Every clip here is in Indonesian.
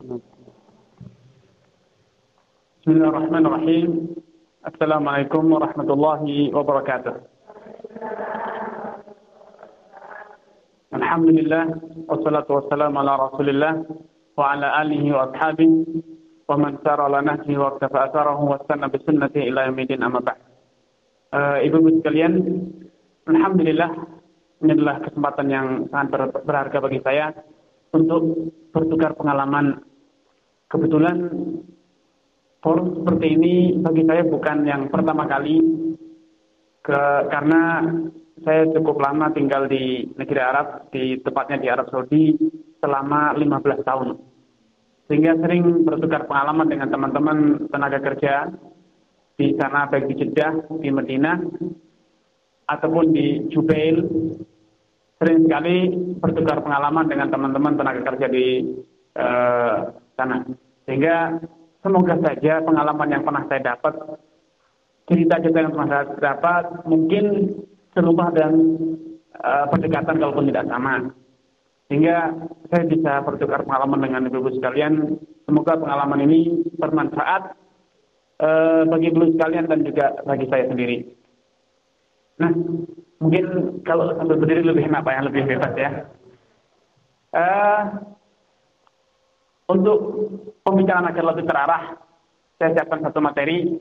Bismillahirrahmanirrahim. Assalamualaikum warahmatullahi wabarakatuh. Alhamdulillah wassalatu wassalamu ala Rasulillah wa ala alihi wa ashabihi wa man sara ala nahjihi wa iktafa atharahu wa sanna bi sunnatihi ila yaumil amma ba'd. Uh, Ibu-ibu sekalian, alhamdulillah ini adalah kesempatan yang sangat berharga bagi saya untuk bertukar pengalaman. Kebetulan forum seperti ini bagi saya bukan yang pertama kali ke, karena saya cukup lama tinggal di negeri Arab, di tepatnya di Arab Saudi selama 15 tahun. Sehingga sering bertukar pengalaman dengan teman-teman tenaga kerja di sana baik di Jeddah, di Medina, ataupun di Jubail. Sering sekali bertukar pengalaman dengan teman-teman tenaga kerja di uh, sana. Sehingga semoga saja pengalaman yang pernah saya dapat, cerita-cerita yang pernah saya dapat, mungkin serumah dan uh, pendekatan kalaupun tidak sama. Sehingga saya bisa bertukar pengalaman dengan ibu-ibu sekalian. Semoga pengalaman ini bermanfaat uh, bagi ibu sekalian dan juga bagi saya sendiri. Nah, mungkin kalau sambil berdiri lebih enak Pak, yang lebih bebas ya. Uh, untuk pembicaraan agar lebih terarah, saya siapkan satu materi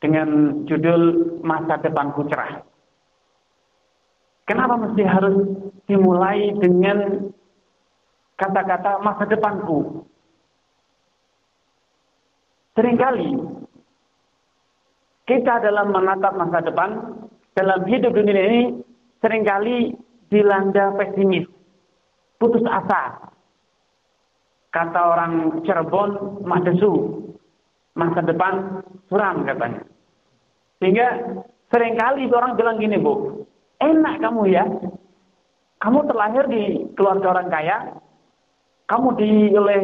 dengan judul Masa Depanku Cerah. Kenapa mesti harus dimulai dengan kata-kata masa depanku? Seringkali kita dalam menatap masa depan, dalam hidup dunia ini sering kali dilanda pesimis, putus asa. Kata orang Cirebon, Mahdesu, masa depan suram katanya. Sehingga sering kali orang bilang gini, Bu, Enak kamu ya. Kamu terlahir di keluarga orang kaya. Kamu di oleh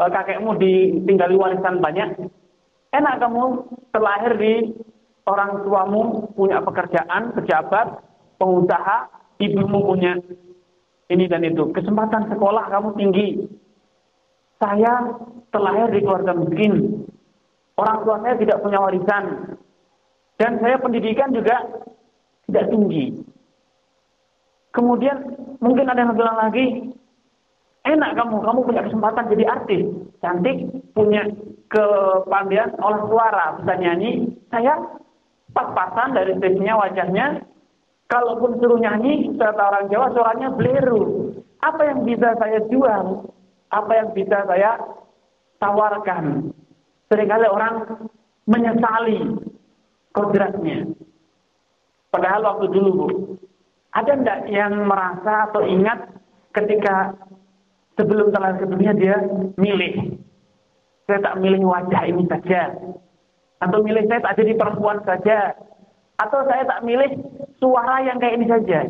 eh, kakekmu ditinggali warisan banyak. Enak kamu terlahir di orang tuamu punya pekerjaan, pejabat, pengusaha, ibumu punya ini dan itu. Kesempatan sekolah kamu tinggi. Saya terlahir di keluarga miskin. Orang tua saya tidak punya warisan. Dan saya pendidikan juga tidak tinggi. Kemudian mungkin ada yang bilang lagi, enak kamu, kamu punya kesempatan jadi artis, cantik, punya kepandaian olah suara, bisa nyanyi. Saya pas-pasan dari stage wajahnya, kalaupun suruh nyanyi, kata orang Jawa suaranya bleru. Apa yang bisa saya jual? Apa yang bisa saya tawarkan? Seringkali orang menyesali kodratnya. Padahal waktu dulu Bu, ada enggak yang merasa atau ingat ketika sebelum terlahir ke dunia dia milih. Saya tak milih wajah ini saja. Atau milih saya tak jadi perempuan saja. Atau saya tak milih suara yang kayak ini saja.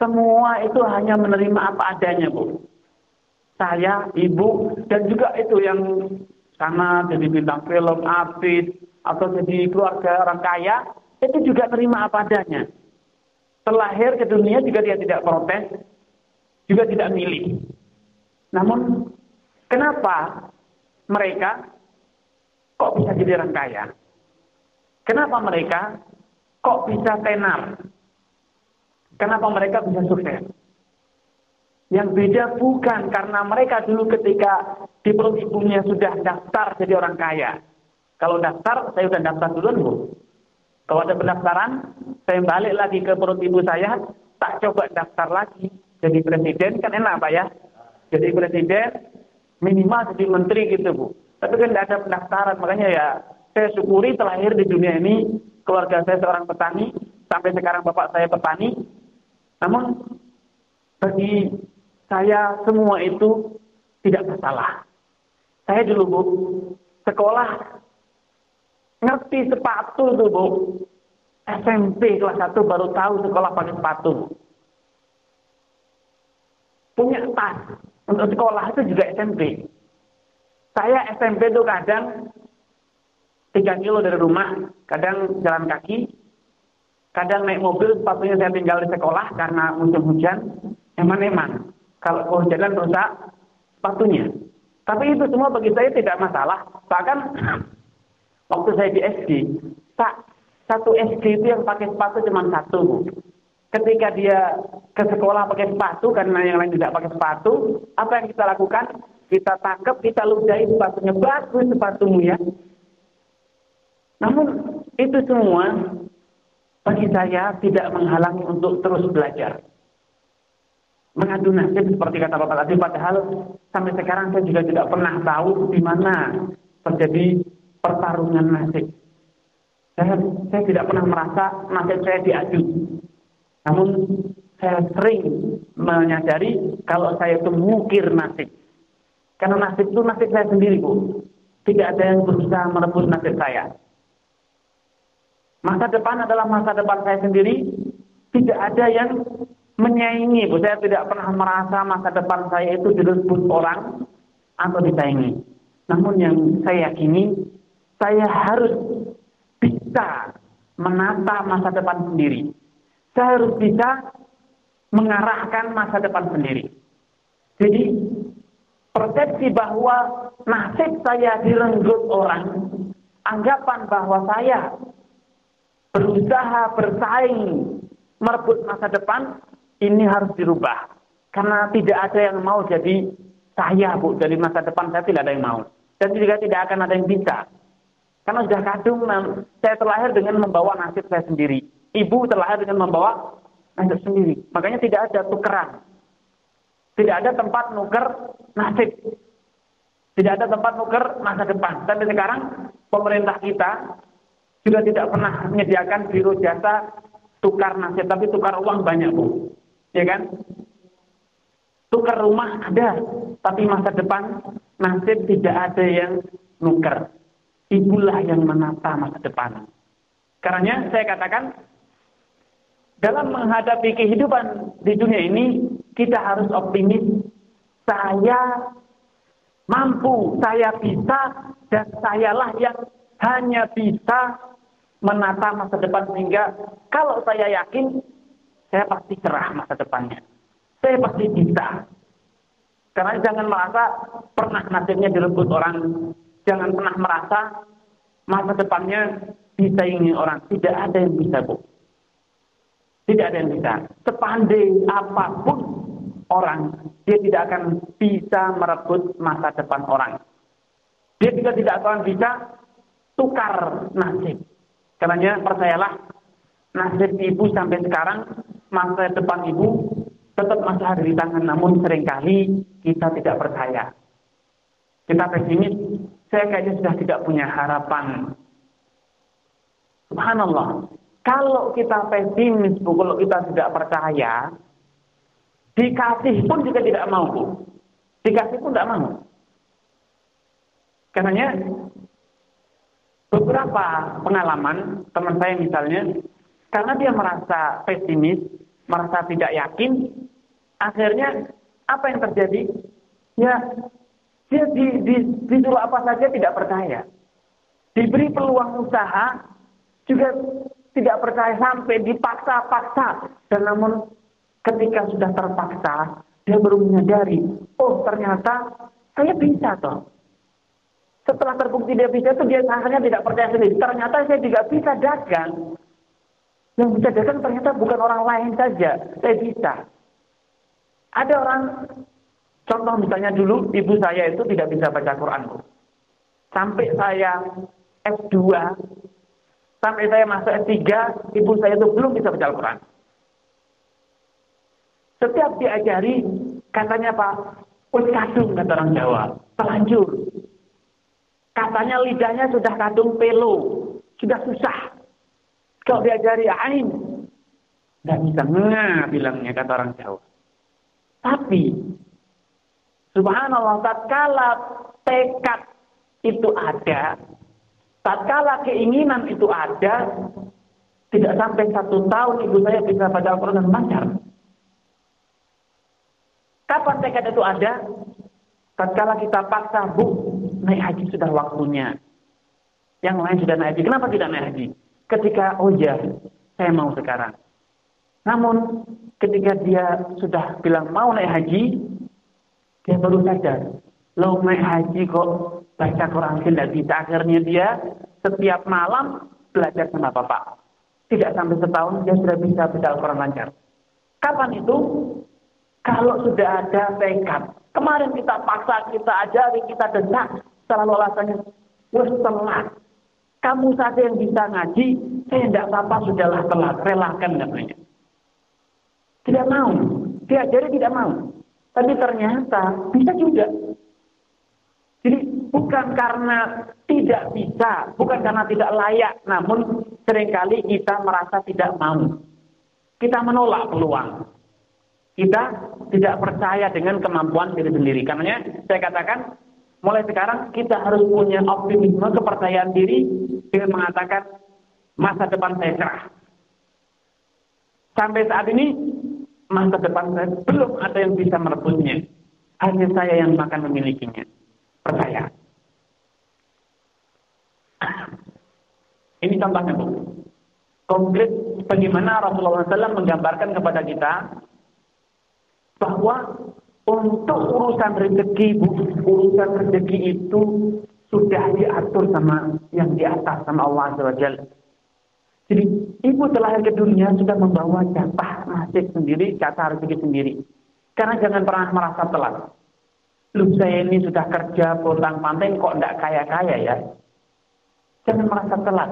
Semua itu hanya menerima apa adanya, Bu. Saya, ibu, dan juga itu yang sana jadi bintang film, artis, atau jadi keluarga orang kaya, itu juga terima apa adanya. Terlahir ke dunia juga dia tidak protes, juga tidak milih. Namun, kenapa mereka kok bisa jadi orang kaya? Kenapa mereka kok bisa tenar? Kenapa mereka bisa sukses? Yang beda bukan karena mereka dulu ketika di perut ibunya sudah daftar jadi orang kaya. Kalau daftar, saya sudah daftar duluan, Bu. Kalau ada pendaftaran, saya balik lagi ke perut ibu saya, tak coba daftar lagi. Jadi presiden kan enak Pak ya. Jadi presiden minimal jadi menteri gitu Bu. Tapi kan tidak ada pendaftaran, makanya ya saya syukuri terlahir di dunia ini, keluarga saya seorang petani, sampai sekarang bapak saya petani. Namun bagi saya semua itu tidak masalah. Saya dulu Bu, sekolah Ngerti sepatu tuh bu. SMP kelas 1 baru tahu sekolah pakai sepatu. Punya tas untuk sekolah itu juga SMP. Saya SMP tuh kadang 3 kilo dari rumah, kadang jalan kaki, kadang naik mobil, sepatunya saya tinggal di sekolah karena musim hujan, eman-eman. Kalau hujan rusak, sepatunya. Tapi itu semua bagi saya tidak masalah. Bahkan waktu saya di SD, tak satu SD itu yang pakai sepatu cuma satu. Ketika dia ke sekolah pakai sepatu karena yang lain tidak pakai sepatu, apa yang kita lakukan? Kita tangkap, kita ludahi sepatunya. Bagus sepatumu ya. Namun itu semua bagi saya tidak menghalangi untuk terus belajar. Mengadu nasib seperti kata Bapak tadi, padahal sampai sekarang saya juga tidak pernah tahu di mana terjadi pertarungan nasib. Saya, saya tidak pernah merasa nasib saya diadu. Namun saya sering menyadari kalau saya itu mungkir nasib. Karena nasib itu nasib saya sendiri, Bu. Tidak ada yang berusaha merebut nasib saya. Masa depan adalah masa depan saya sendiri. Tidak ada yang menyaingi. Saya tidak pernah merasa masa depan saya itu direbut orang atau disaingi. Namun yang saya yakini, saya harus bisa menata masa depan sendiri. Saya harus bisa mengarahkan masa depan sendiri. Jadi, persepsi bahwa nasib saya direnggut orang, anggapan bahwa saya berusaha bersaing merebut masa depan ini harus dirubah. Karena tidak ada yang mau jadi saya bu dari masa depan saya tidak ada yang mau. Dan juga tidak akan ada yang bisa. Karena sudah kadung saya terlahir dengan membawa nasib saya sendiri. Ibu terlahir dengan membawa nasib sendiri. Makanya tidak ada tukeran. Tidak ada tempat nuker nasib. Tidak ada tempat nuker masa depan. Sampai sekarang pemerintah kita juga tidak pernah menyediakan biro jasa tukar nasib, tapi tukar uang banyak bu, ya kan? Tukar rumah ada, tapi masa depan nasib tidak ada yang nuker. Ibulah yang menata masa depan. Karena saya katakan, dalam menghadapi kehidupan di dunia ini, kita harus optimis. Saya mampu, saya bisa, dan sayalah yang hanya bisa menata masa depan sehingga kalau saya yakin saya pasti cerah masa depannya. Saya pasti bisa. Karena jangan merasa pernah nasibnya direbut orang. Jangan pernah merasa masa depannya bisa ingin orang. Tidak ada yang bisa, Bu. Tidak ada yang bisa. Sepandai apa pun orang, dia tidak akan bisa merebut masa depan orang. Dia juga tidak akan bisa tukar nasib. Karena percayalah, nasib ibu sampai sekarang, masa depan ibu tetap masih ada di tangan. Namun sering kali kita tidak percaya. Kita pesimis, saya kayaknya sudah tidak punya harapan. Subhanallah. Kalau kita pesimis, Bu, kalau kita tidak percaya, dikasih pun juga tidak mau, Bu. Dikasih pun tidak mau. Karena beberapa pengalaman teman saya misalnya, karena dia merasa pesimis, merasa tidak yakin, akhirnya apa yang terjadi? Ya, dia di, di, disuruh apa saja tidak percaya. Diberi peluang usaha, juga tidak percaya sampai dipaksa-paksa. Dan namun ketika sudah terpaksa, dia baru menyadari, oh ternyata saya bisa toh. Setelah terbukti dia bisa itu dia akhirnya tidak percaya sendiri. Ternyata saya juga bisa dagang. Yang bisa dagang ternyata bukan orang lain saja. Saya bisa. Ada orang, contoh misalnya dulu ibu saya itu tidak bisa baca Quran. Sampai saya S2, sampai saya masuk S3, ibu saya itu belum bisa baca Al-Quran. Setiap diajari, katanya Pak, Wis kadung kata orang Jawa, telanjur. Katanya lidahnya sudah kadung pelo, sudah susah. Kalau diajari ain, nggak bisa ngah bilangnya kata orang Jawa. Tapi, subhanallah, tatkala tekad itu ada, tatkala keinginan itu ada, tidak sampai satu tahun ibu saya bisa baca Al-Quran dan lancar. Kapan tekad itu ada? Tatkala kita paksa, bu, naik haji sudah waktunya. Yang lain sudah naik haji. Kenapa tidak naik haji? Ketika, oh ya, saya mau sekarang. Namun, ketika dia sudah bilang mau naik haji, dia baru sadar. Lo naik haji kok baca Quran tidak bisa. Akhirnya dia setiap malam belajar sama bapak. Tidak sampai setahun dia sudah bisa baca Al-Quran lancar. Kapan itu? Kalau sudah ada tekad. Kemarin kita paksa, kita ajari, kita desak. Selalu alasannya, wes telat. Kamu saja yang bisa ngaji, saya tidak apa-apa, sudahlah telat. Relakan namanya. Tidak mau. Diajari tidak mau. Tapi ternyata bisa juga. Jadi bukan karena tidak bisa, bukan karena tidak layak, namun sering kali kita merasa tidak mau. Kita menolak peluang. Kita tidak percaya dengan kemampuan diri sendiri. Karena saya katakan, mulai sekarang kita harus punya optimisme, kepercayaan diri dengan mengatakan masa depan saya cerah. Sampai saat ini masa depan saya belum ada yang bisa merebutnya. Hanya saya yang akan memilikinya. Percaya. Ini contohnya Bu. Konkret bagaimana Rasulullah SAW menggambarkan kepada kita bahwa untuk urusan rezeki, Bu, urusan rezeki itu sudah diatur sama yang di atas sama Allah Azza Jadi ibu terlahir ke dunia sudah membawa jatah nasib sendiri, jatah rezeki sendiri. Karena jangan pernah merasa telat. Lu saya ini sudah kerja pulang pantai kok enggak kaya-kaya ya. Jangan merasa telat.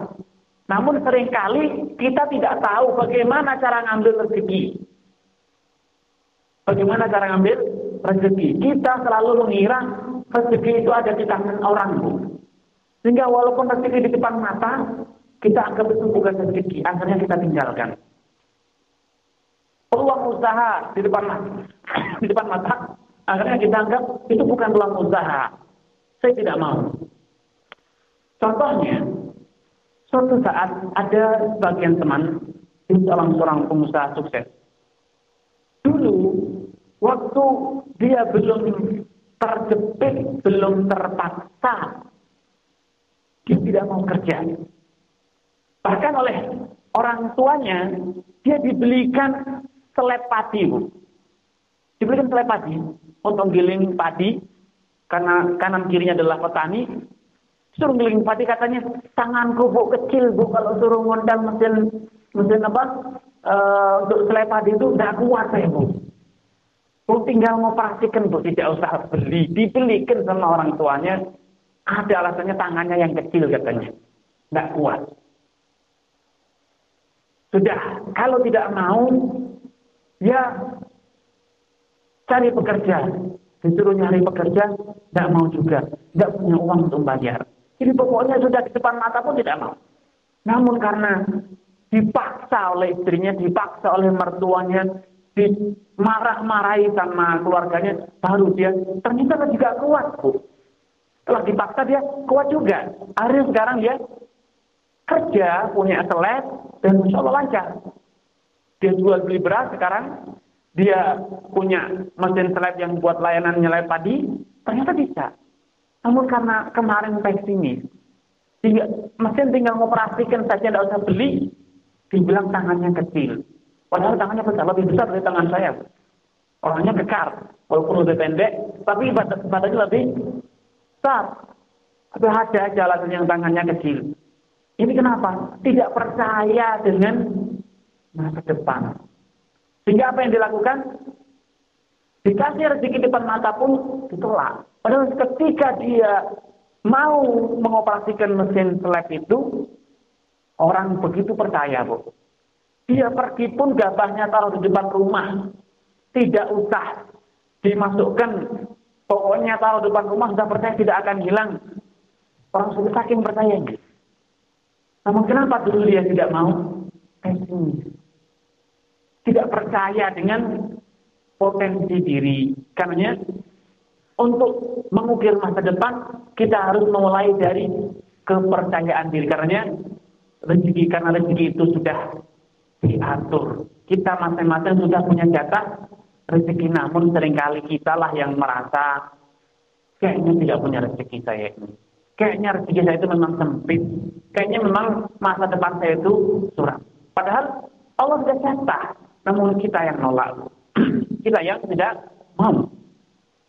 Namun sering kali kita tidak tahu bagaimana cara ngambil rezeki. Bagaimana cara ngambil rezeki? Kita selalu mengira rezeki itu ada di tangan orang. Sehingga walaupun rezeki di depan mata, kita anggap itu bukan rezeki, akhirnya kita tinggalkan. Peluang usaha di depan mata, di depan mata, akhirnya kita anggap itu bukan peluang usaha. Saya tidak mau. Contohnya, suatu saat ada sebagian teman, seorang seorang pengusaha sukses. Waktu dia belum terjepit, belum terpaksa, dia tidak mau kerja. Bahkan oleh orang tuanya, dia dibelikan Bu. Dibelikan padi untuk giling padi, karena kanan kirinya adalah petani. Suruh giling padi katanya, tanganku bu kecil bu kalau suruh ngondang mesin mesin apa uh, untuk padi itu tidak kuat saya bu. Bu tinggal mau praktikan bu, tidak usah beli, dibelikan sama orang tuanya. Ada alasannya tangannya yang kecil katanya, tidak kuat. Sudah, kalau tidak mau, ya cari pekerja. Disuruh nyari pekerja, tidak mau juga. Tidak punya uang untuk bayar. Jadi pokoknya sudah di depan mata pun tidak mau. Namun karena dipaksa oleh istrinya, dipaksa oleh mertuanya, dimarah-marahi sama keluarganya, baru dia ternyata juga kuat, Bu. Setelah dipaksa dia kuat juga. Akhirnya sekarang dia kerja, punya selet, dan insya Allah lancar. Dia jual beli beras sekarang, dia punya mesin selet yang buat layanan nyelai padi, ternyata bisa. Namun karena kemarin pesimis, mesin tinggal mengoperasikan saja, tidak usah beli, dibilang tangannya kecil. Padahal tangannya besar, lebih besar dari tangan saya. Orangnya kekar, walaupun lebih pendek, tapi badannya lebih besar. Tapi ada aja alasan yang tangannya kecil. Ini kenapa? Tidak percaya dengan masa depan. Sehingga apa yang dilakukan? Dikasih rezeki depan mata pun ditolak. Padahal ketika dia mau mengoperasikan mesin seleb itu, orang begitu percaya, Bu. Dia pergi pun gabahnya taruh di depan rumah. Tidak usah dimasukkan. Pokoknya taruh di depan rumah, sudah percaya tidak akan hilang. Orang sudah saking percayanya. Namun kenapa dulu dia tidak mau? Pesimis. Tidak percaya dengan potensi diri. Karena untuk mengukir masa depan, kita harus mulai dari kepercayaan diri. Karena rezeki karena rezeki itu sudah diatur. Kita masing-masing sudah punya jatah rezeki, namun sering kali kita lah yang merasa kayaknya tidak punya rezeki saya ini. Kayaknya rezeki saya itu memang sempit. Kayaknya memang masa depan saya itu suram. Padahal Allah sudah jatah, namun kita yang nolak. kita yang tidak mau.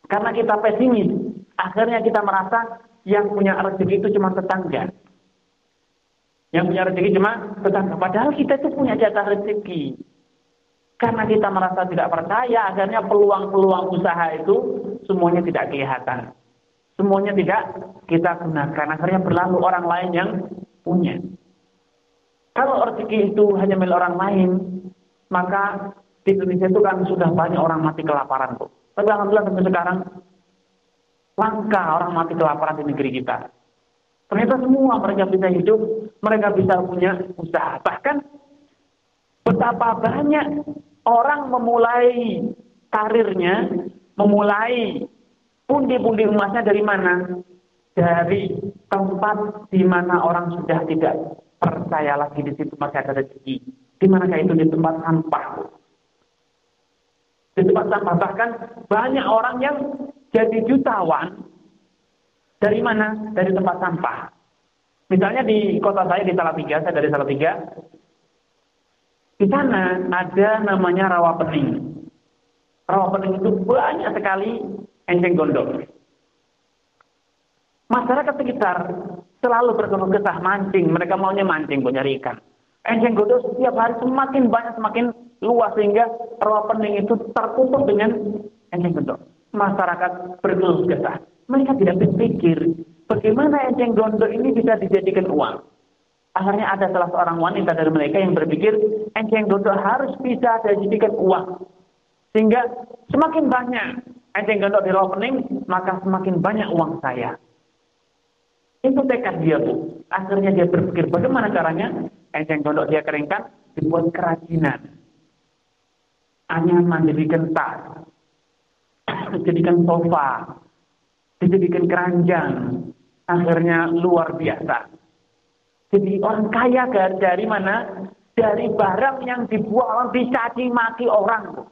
Karena kita pesimis, Akhirnya kita merasa yang punya rezeki itu cuma tetangga. Yang punya rezeki cuma tetangga. Padahal kita itu punya jatah rezeki. Karena kita merasa tidak percaya, akhirnya peluang-peluang usaha itu semuanya tidak kelihatan. Semuanya tidak kita gunakan. Akhirnya berlalu orang lain yang punya. Kalau rezeki itu hanya milik orang lain, maka di Indonesia itu kan sudah banyak orang mati kelaparan. Tapi Alhamdulillah sampai sekarang langka orang mati kelaparan di negeri kita. Ternyata semua mereka bisa hidup, mereka bisa punya usaha. Bahkan betapa banyak orang memulai karirnya, memulai pundi-pundi emasnya dari mana? Dari tempat di mana orang sudah tidak percaya lagi di situ masih ada rezeki. Di manakah itu di tempat sampah? Di tempat sampah bahkan banyak orang yang jadi jutawan dari mana? Dari tempat sampah. Misalnya di kota saya di Salatiga, saya dari Salatiga. Di sana ada namanya rawa pening. Rawa pening itu banyak sekali enceng gondok. Masyarakat sekitar selalu berkeluh kesah mancing. Mereka maunya mancing, punya ikan. Enceng gondok setiap hari semakin banyak, semakin luas sehingga rawa pening itu tertutup dengan enceng gondok masyarakat berkeluh kesah. Mereka tidak berpikir bagaimana enceng gondok ini bisa dijadikan uang. Akhirnya ada salah seorang wanita dari mereka yang berpikir enceng gondok harus bisa dijadikan uang. Sehingga semakin banyak enceng gondok di opening, maka semakin banyak uang saya. Itu tekad dia bu. Akhirnya dia berpikir bagaimana caranya enceng gondok dia keringkan dibuat kerajinan. Anyaman dibikin tas, dijadikan sofa, dijadikan keranjang, akhirnya luar biasa. Jadi orang kaya dari mana? Dari barang yang dibuat orang dicaci maki orang.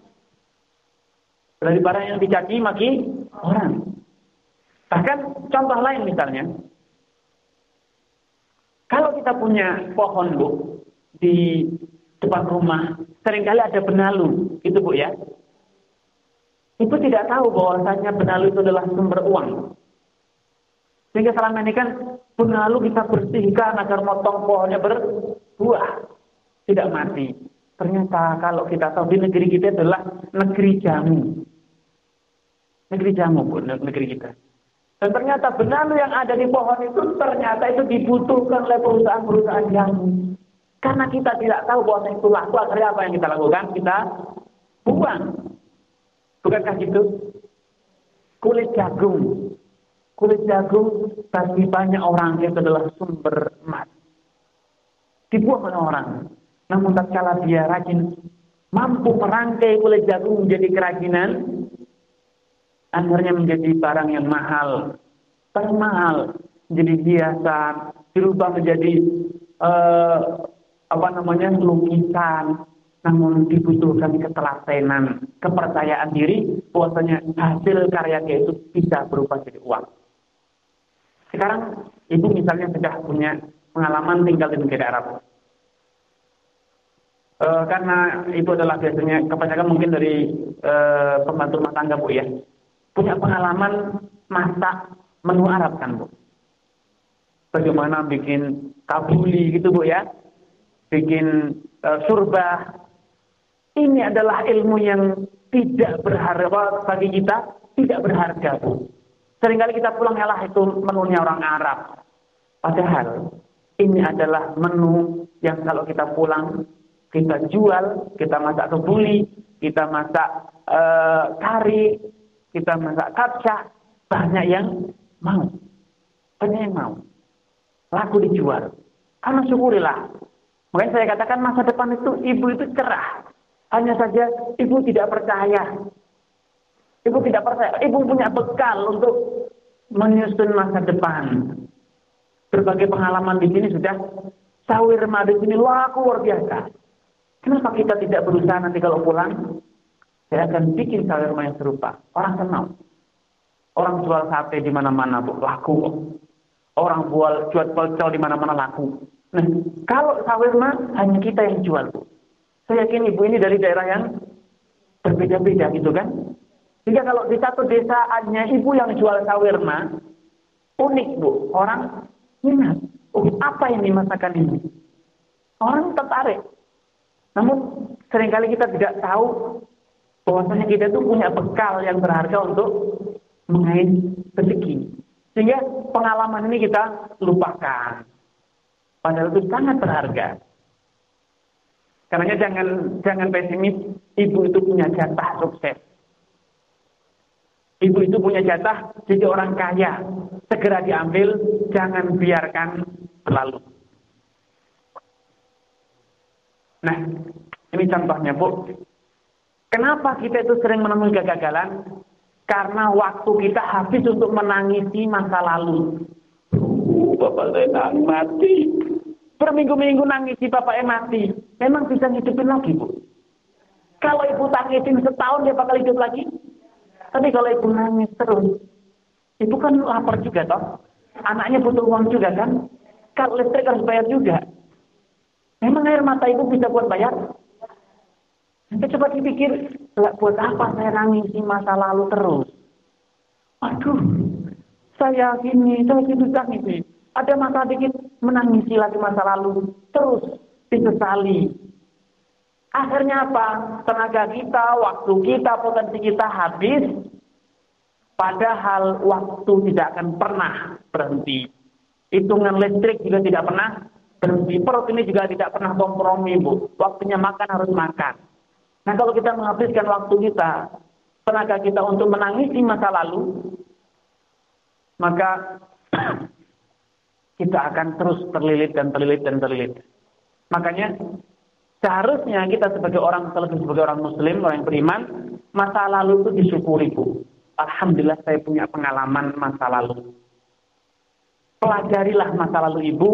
Dari barang yang dicaci maki orang. Bahkan contoh lain misalnya, kalau kita punya pohon bu di depan rumah, sering kali ada benalu, itu bu ya itu tidak tahu bahwasanya benalu itu adalah sumber uang. Sehingga selama ini kan benalu kita bersihkan agar motong pohonnya berbuah, tidak mati. Ternyata kalau kita tahu di negeri kita adalah negeri jamu. Negeri jamu pun negeri kita. Dan ternyata benalu yang ada di pohon itu ternyata itu dibutuhkan oleh perusahaan-perusahaan jamu. Karena kita tidak tahu bahwa itu laku, akhirnya apa yang kita lakukan? Kita buang. Bukankah gitu? Kulit jagung. Kulit jagung bagi banyak orang itu adalah sumber emas. Dibuang oleh orang. Namun tak kalah dia rajin mampu merangkai kulit jagung menjadi kerajinan, akhirnya menjadi barang yang mahal. Paling mahal menjadi hiasan, dirubah menjadi uh, apa namanya lukisan, namun dibutuhkan ketelatenan, kepercayaan diri bahwasanya hasil karya dia itu bisa berubah jadi uang. Sekarang ibu misalnya sudah punya pengalaman tinggal di negara Arab. E, karena ibu adalah biasanya kebanyakan mungkin dari e, pembantu rumah tangga bu ya, punya pengalaman masak menu Arab kan bu. Bagaimana bikin kabuli gitu bu ya, bikin e, surba, ini adalah ilmu yang tidak berharga bagi kita, tidak berharga. Seringkali kita pulang yalah itu menunya orang Arab. Padahal ini adalah menu yang kalau kita pulang kita jual, kita masak kebuli, kita masak uh, kari, kita masak kapsa, banyak yang mau. Banyak yang mau. Laku dijual. Karena syukurilah. Makanya saya katakan masa depan itu ibu itu cerah. Hanya saja ibu tidak percaya. Ibu tidak percaya. Ibu punya bekal untuk menyusun masa depan. Berbagai pengalaman di sini sudah sawir madu di sini laku luar biasa. Kenapa kita tidak berusaha nanti kalau pulang? Saya akan bikin sawir yang serupa. Orang kenal. Orang jual sate di mana-mana laku. Orang jual jual pecel di mana-mana laku. Nah, kalau sawir hanya kita yang jual bu. Saya yakin ibu ini dari daerah yang berbeda-beda gitu kan. Sehingga kalau di satu desa hanya ibu yang jual sawirma, unik bu, orang minat. Oh, apa ini masakan ini? Orang tertarik. Namun sering kali kita tidak tahu bahwasanya kita itu punya bekal yang berharga untuk mengait rezeki. Sehingga pengalaman ini kita lupakan. Padahal itu sangat berharga. Karena jangan jangan pesimis, ibu itu punya jatah sukses. Ibu itu punya jatah jadi orang kaya. Segera diambil, jangan biarkan berlalu. Nah, ini contohnya Bu. Kenapa kita itu sering menemui kegagalan? Karena waktu kita habis untuk menangisi masa lalu. Bapak saya mati. Berminggu-minggu nangisi bapak mati. Memang bisa ngidupin lagi, Bu. Kalau ibu tangisin setahun dia bakal hidup lagi. Tapi kalau ibu nangis terus, ibu kan lapar juga toh. Anaknya butuh uang juga kan. Kalau listrik harus bayar juga. Memang air mata ibu bisa buat bayar? Nanti coba dipikir, buat apa saya nangisi masa lalu terus? Aduh, saya gini, saya gitu ini. Ada masa dikit menangisi lagi masa lalu, terus disesali. Akhirnya apa? Tenaga kita, waktu kita, potensi kita habis. Padahal waktu tidak akan pernah berhenti. Hitungan listrik juga tidak pernah berhenti. Perut ini juga tidak pernah kompromi, Bu. Waktunya makan harus makan. Nah, kalau kita menghabiskan waktu kita, tenaga kita untuk menangisi masa lalu, maka kita akan terus terlilit dan terlilit dan terlilit. Makanya Seharusnya kita sebagai orang terlebih sebagai orang muslim, orang yang beriman, masa lalu itu disyukuri Bu. Alhamdulillah saya punya pengalaman masa lalu. Pelajarilah masa lalu ibu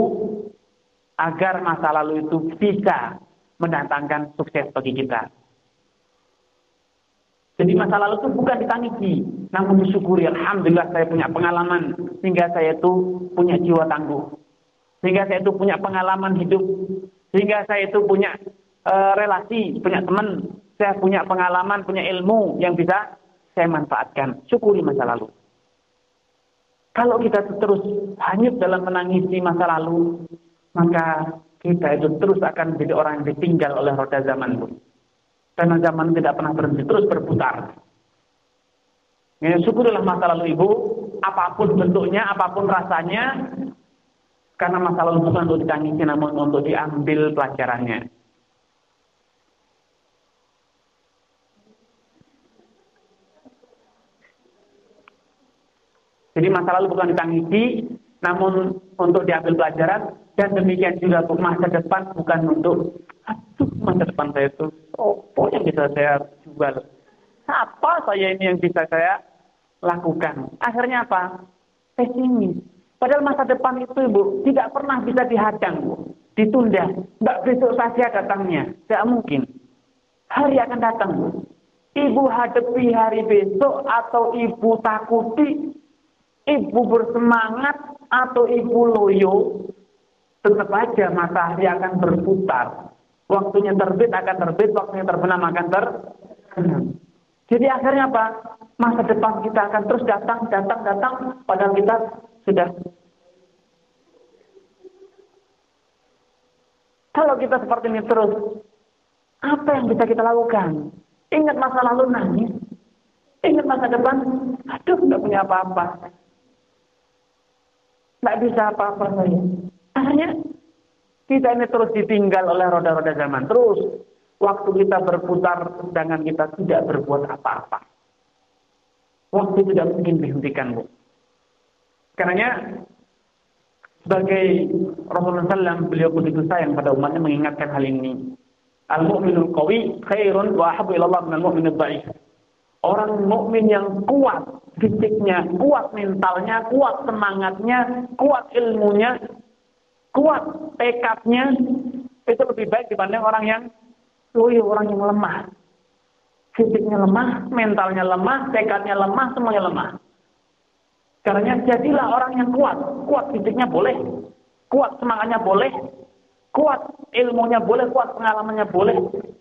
agar masa lalu itu bisa mendatangkan sukses bagi kita. Jadi masa lalu itu bukan ditangisi, namun disyukuri. Alhamdulillah saya punya pengalaman sehingga saya itu punya jiwa tangguh. Sehingga saya itu punya pengalaman hidup sehingga saya itu punya e, relasi, punya teman, saya punya pengalaman, punya ilmu yang bisa saya manfaatkan. Syukuri masa lalu. Kalau kita terus hanyut dalam menangisi masa lalu, maka kita itu terus akan menjadi orang yang ditinggal oleh roda zaman pun. Karena zaman tidak pernah berhenti, terus berputar. Ya, syukurilah masa lalu ibu, apa pun bentuknya, apa pun rasanya, karena masalah bukan untuk ditangisi namun untuk diambil pelajarannya. Jadi masalah lalu bukan ditangisi, namun untuk diambil pelajaran dan demikian juga masa depan bukan untuk aduh masa depan saya itu apa yang bisa saya jual, apa saya ini yang bisa saya lakukan. Akhirnya apa? Pesimis. Padahal masa depan itu Ibu tidak pernah bisa dihadang, Bu. Ditunda. Mbak besok saja datangnya. Tidak mungkin. Hari akan datang, Bu. Ibu hadapi hari besok atau ibu takuti, ibu bersemangat atau ibu loyo, tetap aja matahari akan berputar. Waktunya terbit akan terbit, waktunya terbenam akan terbenam. Jadi akhirnya apa? Masa depan kita akan terus datang, datang, datang, padahal kita sudah Kalau kita seperti ini terus, apa yang bisa kita lakukan? Ingat masa lalu nangis. Ingat masa depan, aduh nggak punya apa-apa. Nggak bisa apa-apa saya. Akhirnya kita ini terus ditinggal oleh roda-roda zaman. Terus waktu kita berputar, sedangkan kita tidak berbuat apa-apa. Waktu tidak mungkin dihentikan, Bu. Karenanya sebagai Rasulullah SAW beliau begitu sayang pada umatnya mengingatkan hal ini. Al-mu'minul qawi khairun wa ahabu ilallah minal mu'minul dhaif. Orang mukmin yang kuat fisiknya, kuat mentalnya, kuat semangatnya, kuat ilmunya, kuat tekadnya, itu lebih baik dibanding orang yang loyo, orang yang lemah. Fisiknya lemah, mentalnya lemah, tekadnya lemah, semuanya lemah. Karena jadilah orang yang kuat. Kuat fisiknya boleh. Kuat semangatnya boleh. Kuat ilmunya boleh. Kuat pengalamannya boleh.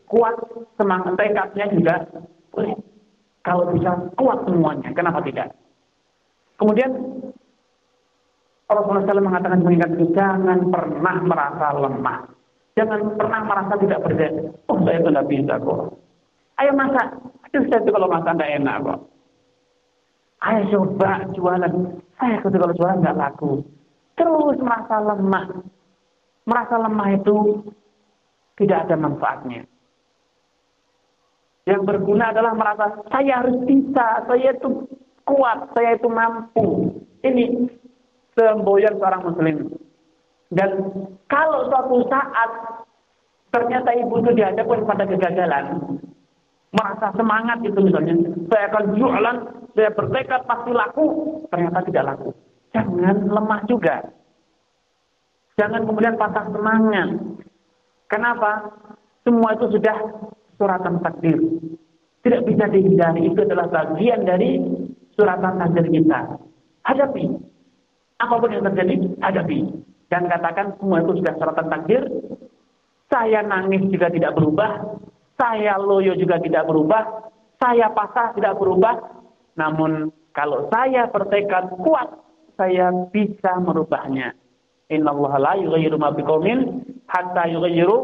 Kuat semangat tekadnya juga boleh. Kalau bisa kuat semuanya, kenapa tidak? Kemudian Rasulullah SAW mengatakan mengingat itu jangan pernah merasa lemah. Jangan pernah merasa tidak berdaya. Oh saya itu tidak bisa kok. Ayo masak. Aduh saya itu kalau masak tidak enak kok. Ayo coba jualan. Saya itu kalau jualan nggak laku. Terus merasa lemah. Merasa lemah itu tidak ada manfaatnya. Yang berguna adalah merasa saya harus bisa, saya itu kuat, saya itu mampu. Ini semboyan seorang muslim. Dan kalau suatu saat ternyata ibu itu dihadapkan pada kegagalan, merasa semangat itu misalnya, saya akan jualan, saya bertekad pasti laku, ternyata tidak laku. Jangan lemah juga. Jangan kemudian patah semangat. Kenapa? Semua itu sudah suratan takdir. Tidak bisa dihindari. Itu adalah bagian dari suratan takdir kita. Hadapi. Apa pun yang terjadi, hadapi. Dan katakan semua itu sudah suratan takdir. Saya nangis juga tidak berubah. Saya loyo juga tidak berubah. Saya pasah tidak berubah. Namun kalau saya bertekad kuat, saya bisa merubahnya. Inna Allah la yughayyiru ma biqaumin hatta yughayyiru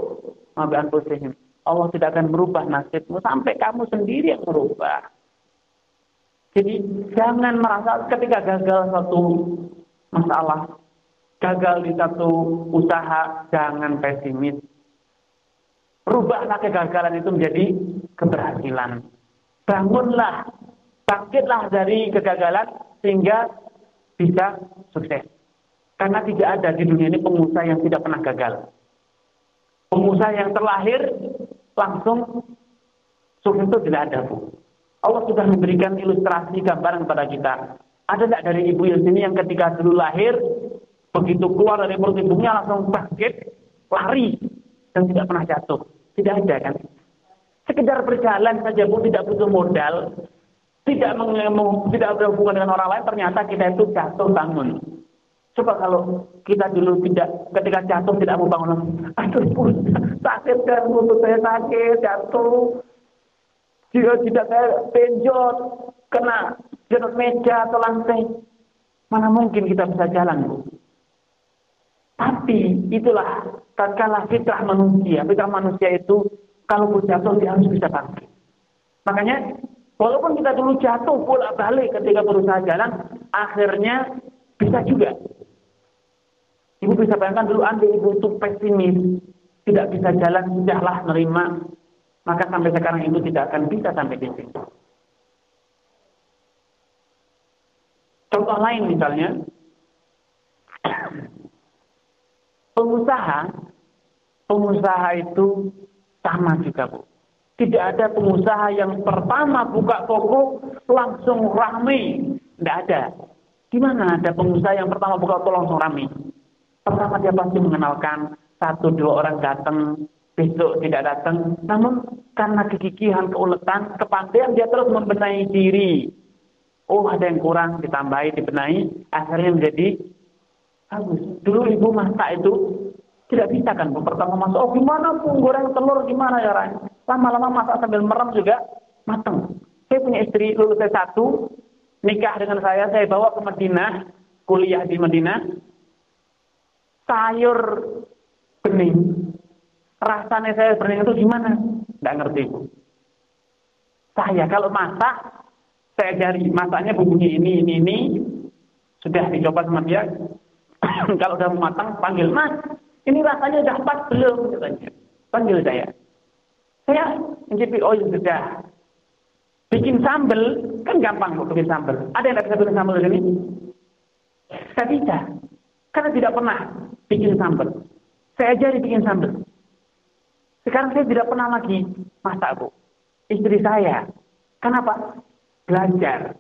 ma bi anfusihim. Allah tidak akan merubah nasibmu sampai kamu sendiri yang merubah. Jadi jangan merasa ketika gagal satu masalah, gagal di satu usaha, jangan pesimis. Rubahlah kegagalan itu menjadi keberhasilan. Bangunlah, bangkitlah dari kegagalan sehingga bisa sukses. Karena tidak ada di dunia ini pengusaha yang tidak pernah gagal. Pengusaha yang terlahir langsung sukses itu tidak ada, Bu. Allah sudah memberikan ilustrasi gambaran kepada kita. Ada tidak dari ibu yang sini yang ketika dulu lahir, begitu keluar dari perut ibunya langsung bangkit, lari, dan tidak pernah jatuh. Tidak ada kan? Sekedar berjalan saja bu tidak butuh modal, tidak tidak ada hubungan dengan orang lain, ternyata kita itu jatuh bangun. Coba kalau kita dulu tidak ketika jatuh tidak mau bangun, aduh pun sakit kan, lutut saya sakit, jatuh. Jika tidak saya penjot, kena jeruk meja atau lantai, mana mungkin kita bisa jalan, Bu? Tapi itulah tatkala fitrah manusia. Fitrah manusia itu kalau jatuh dia harus bisa bangkit. Makanya walaupun kita dulu jatuh bolak balik ketika berusaha jalan, akhirnya bisa juga. Ibu bisa bayangkan dulu anda ibu itu pesimis, tidak bisa jalan, tidaklah menerima maka sampai sekarang itu tidak akan bisa sampai di situ. Contoh lain misalnya, pengusaha, pengusaha itu sama juga bu. Tidak ada pengusaha yang pertama buka toko langsung ramai. Tidak ada. Di mana ada pengusaha yang pertama buka toko langsung ramai? Pertama dia pasti mengenalkan satu dua orang datang besok tidak datang. Namun karena kegigihan, keuletan, kepandaian dia terus membenahi diri. Oh ada yang kurang, ditambahi, dibenahi, akhirnya menjadi bagus. Dulu ibu masak itu tidak bisa kan, bu. Pertama masak, oh gimana pun goreng telur gimana ya Rai? Lama-lama masak sambil merem juga matang. Saya punya istri lulus S1, nikah dengan saya, saya bawa ke Madinah, kuliah di Madinah. Sayur bening rasanya saya berenang itu gimana? Tidak ngerti. Saya kalau masak, saya dari masaknya bumbunya ini, ini, ini. Sudah dicoba sama dia. kalau udah matang, panggil, mas, ini rasanya udah pas belum? Katanya. Panggil saya. Saya mencicipi, oh ya sudah. Bikin sambel, kan gampang kok bikin sambel. Ada yang tidak bisa bikin sambel di sini? Saya bisa. Karena tidak pernah bikin sambel. Saya ajari bikin sambel. Sekarang saya tidak pernah lagi masak, Bu. Istri saya. Kenapa? Belajar.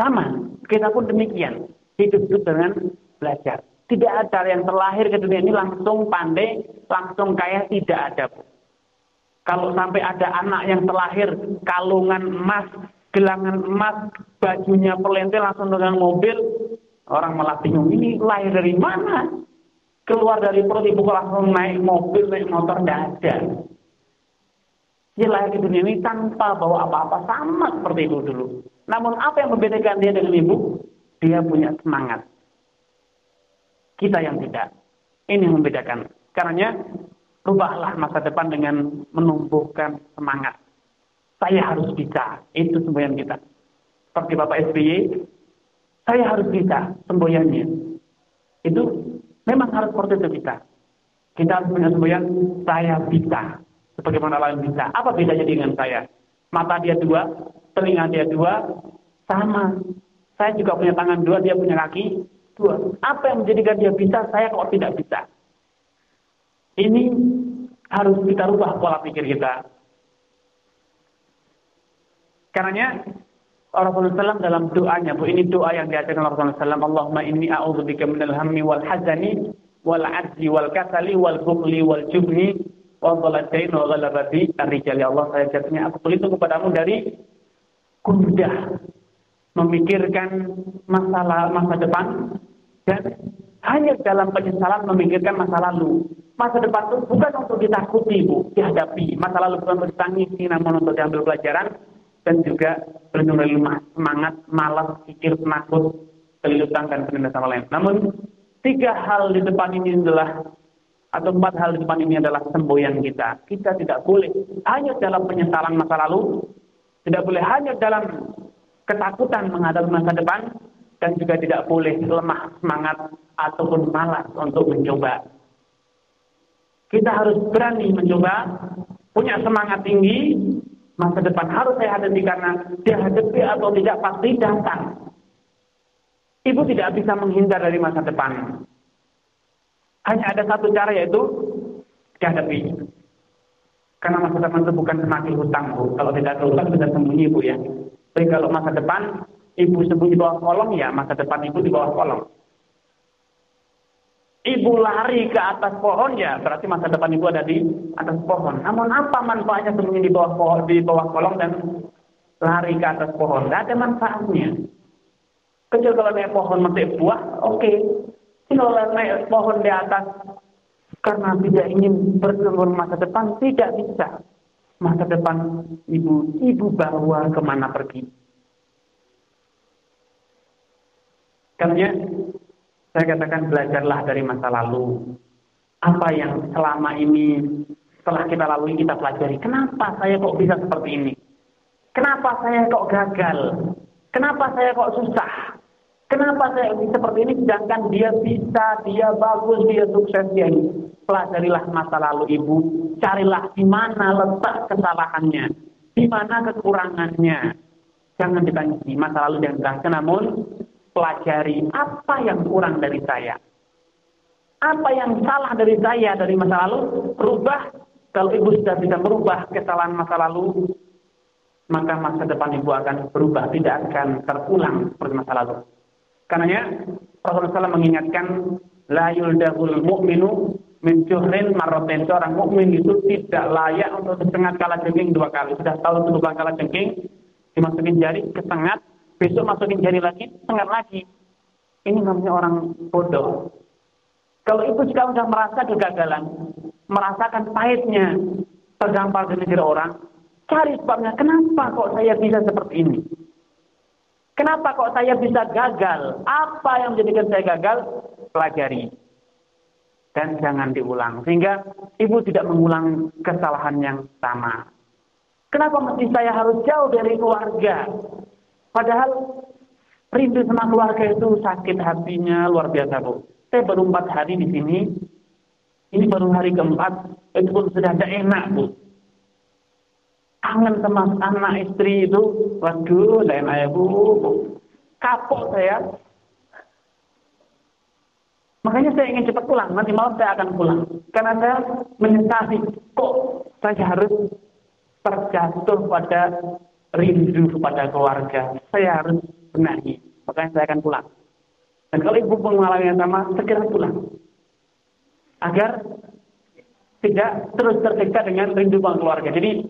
Sama. Kita pun demikian. Hidup-hidup dengan belajar. Tidak ada yang terlahir ke dunia ini langsung pandai, langsung kaya. Tidak ada, Bu. Kalau sampai ada anak yang terlahir kalungan emas, gelangan emas, bajunya perlentil langsung dengan mobil, orang malah bingung ini lahir dari mana? Keluar dari perut ibu langsung naik mobil, naik motor, tidak ada. Dia lahir di dunia ini tanpa bawa apa-apa sama seperti ibu dulu. Namun apa yang membedakan dia dengan ibu? Dia punya semangat. Kita yang tidak. Ini yang membedakan. Karena rubahlah masa depan dengan menumbuhkan semangat. Saya harus bisa. Itu semboyan kita. Seperti Bapak SBY, saya harus bisa semboyannya. Itu memang harus seperti itu kita. Kita harus punya semboyan, saya bisa sebagaimana lain bisa. Apa bedanya dengan saya? Mata dia dua, telinga dia dua, sama. Saya juga punya tangan dua, dia punya kaki dua. Apa yang menjadikan dia bisa, saya kok tidak bisa? Ini harus kita rubah pola pikir kita. Karenanya Rasulullah SAW dalam doanya, bu ini doa yang diajarkan Rasulullah SAW. Allahumma inni a'udzubika minal hammi wal hazani wal ajzi wal kasali wal bukhli wal jubni wa dhalatayn wa ghalabati ar-rijal ya Allah saya jatuhnya aku berlindung kepadamu dari gundah memikirkan masalah masa depan dan hanya dalam penyesalan memikirkan masa lalu. Masa depan itu bukan untuk ditakuti, Bu, dihadapi. Masa lalu bukan untuk ditangisi, namun untuk diambil pelajaran dan juga berlindung dari semangat, malas, pikir, penakut, kelilutang dan penindasan lain. Namun tiga hal di depan ini adalah atau empat hal di depan ini adalah semboyan kita. Kita tidak boleh hanya dalam penyesalan masa lalu, tidak boleh hanya dalam ketakutan menghadapi masa depan, dan juga tidak boleh lemah semangat ataupun malas untuk mencoba. Kita harus berani mencoba, punya semangat tinggi, masa depan harus saya hadapi karena dihadapi atau tidak pasti datang. Ibu tidak bisa menghindar dari masa depan. Hanya ada satu cara yaitu dihadapi. Karena masa depan itu bukan semakin hutang, Bu. Kalau tidak ada hutang, sudah sembunyi, Bu, ya. Tapi kalau masa depan, ibu sembunyi di bawah kolong, ya masa depan ibu di bawah kolong. Ibu lari ke atas pohon, ya berarti masa depan ibu ada di atas pohon. Namun apa manfaatnya sembunyi di bawah pohon, di bawah kolong dan lari ke atas pohon? Tidak ada manfaatnya. Kecuali kalau naik pohon masih buah, oke. Okay. Kalau naik pohon di atas karena tidak ingin berkembang masa depan, tidak bisa. Masa depan ibu, ibu bawa ke mana pergi. Karena saya katakan belajarlah dari masa lalu. Apa yang selama ini setelah kita lalui kita pelajari. Kenapa saya kok bisa seperti ini? Kenapa saya kok gagal? Kenapa saya kok susah? Kenapa saya ini seperti ini sedangkan dia bisa, dia bagus, dia sukses, dia ini. Pelajarilah masa lalu ibu, carilah di mana letak kesalahannya, di mana kekurangannya. Jangan ditangisi masa lalu yang terakhir, namun pelajari apa yang kurang dari saya. Apa yang salah dari saya dari masa lalu, rubah. Kalau ibu sudah bisa merubah kesalahan masa lalu, maka masa depan ibu akan berubah, tidak akan terulang seperti masa lalu. Karenanya Rasulullah SAW mengingatkan la yuldahul mu'minu min juhrin marratain seorang mukmin itu tidak layak untuk disengat kala jengking dua kali. Sudah tahu itu bukan kala jengking, dimasukin jari, kesengat, besok masukin jari lagi, sengat lagi. Ini namanya orang bodoh. Kalau ibu jika sudah merasa kegagalan, merasakan pahitnya terdampar di negeri orang, cari sebabnya kenapa kok saya bisa seperti ini. Kenapa kok saya bisa gagal? Apa yang menjadikan saya gagal? Pelajari. Dan jangan diulang. Sehingga ibu tidak mengulang kesalahan yang sama. Kenapa mesti saya harus jauh dari keluarga? Padahal rindu sama keluarga itu sakit hatinya luar biasa, Bu. Saya baru empat hari di sini. Ini baru hari keempat. Itu pun sudah ada enak, Bu kangen sama anak istri itu, waduh, lain ayah bu, kapok saya. Makanya saya ingin cepat pulang, nanti malam saya akan pulang. Karena saya menyesali, kok saya harus terjatuh pada rindu kepada keluarga. Saya harus benahi, makanya saya akan pulang. Dan kalau ibu mengalami yang sama, segera pulang. Agar tidak terus tersiksa dengan rindu keluarga. Jadi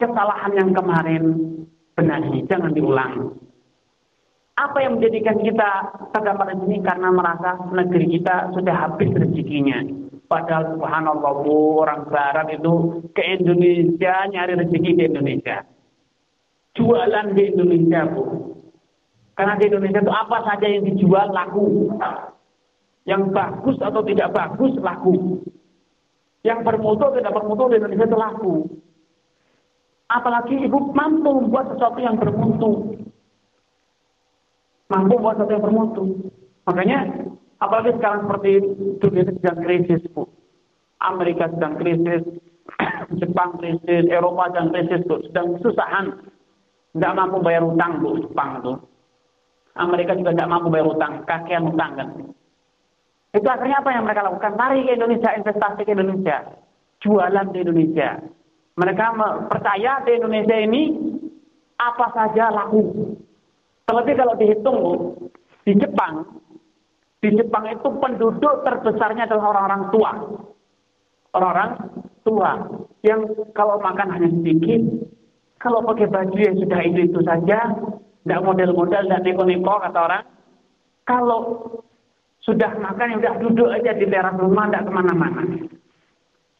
kesalahan yang kemarin benahi, jangan diulang. Apa yang menjadikan kita terdampar di sini karena merasa negeri kita sudah habis rezekinya. Padahal subhanallah orang barat itu ke Indonesia nyari rezeki di Indonesia. Jualan di Indonesia bu. Karena di Indonesia itu apa saja yang dijual laku. Yang bagus atau tidak bagus laku. Yang bermutu tidak bermutu di Indonesia itu laku. Apalagi ibu mampu membuat sesuatu yang bermutu. Mampu membuat sesuatu yang bermutu. Makanya Apalagi sekarang seperti dunia sedang krisis, Bu. Amerika sedang krisis, Jepang krisis, Eropa sedang krisis, Bu. Sedang kesusahan. Tidak mampu bayar utang, Bu, Jepang itu. Amerika juga tidak mampu bayar utang, kakean utang kan. Itu akhirnya apa yang mereka lakukan? Lari ke Indonesia, investasi ke Indonesia. Jualan di Indonesia. Mereka percaya di Indonesia ini apa saja laku. Terlebih kalau dihitung, di Jepang di Jepang itu penduduk terbesarnya adalah orang-orang tua. Orang-orang tua yang kalau makan hanya sedikit, kalau pakai baju yang sudah itu-itu saja, tidak model-model, tidak neko-neko kata orang. Kalau sudah makan, ya sudah duduk aja di teras rumah, tidak ke mana-mana.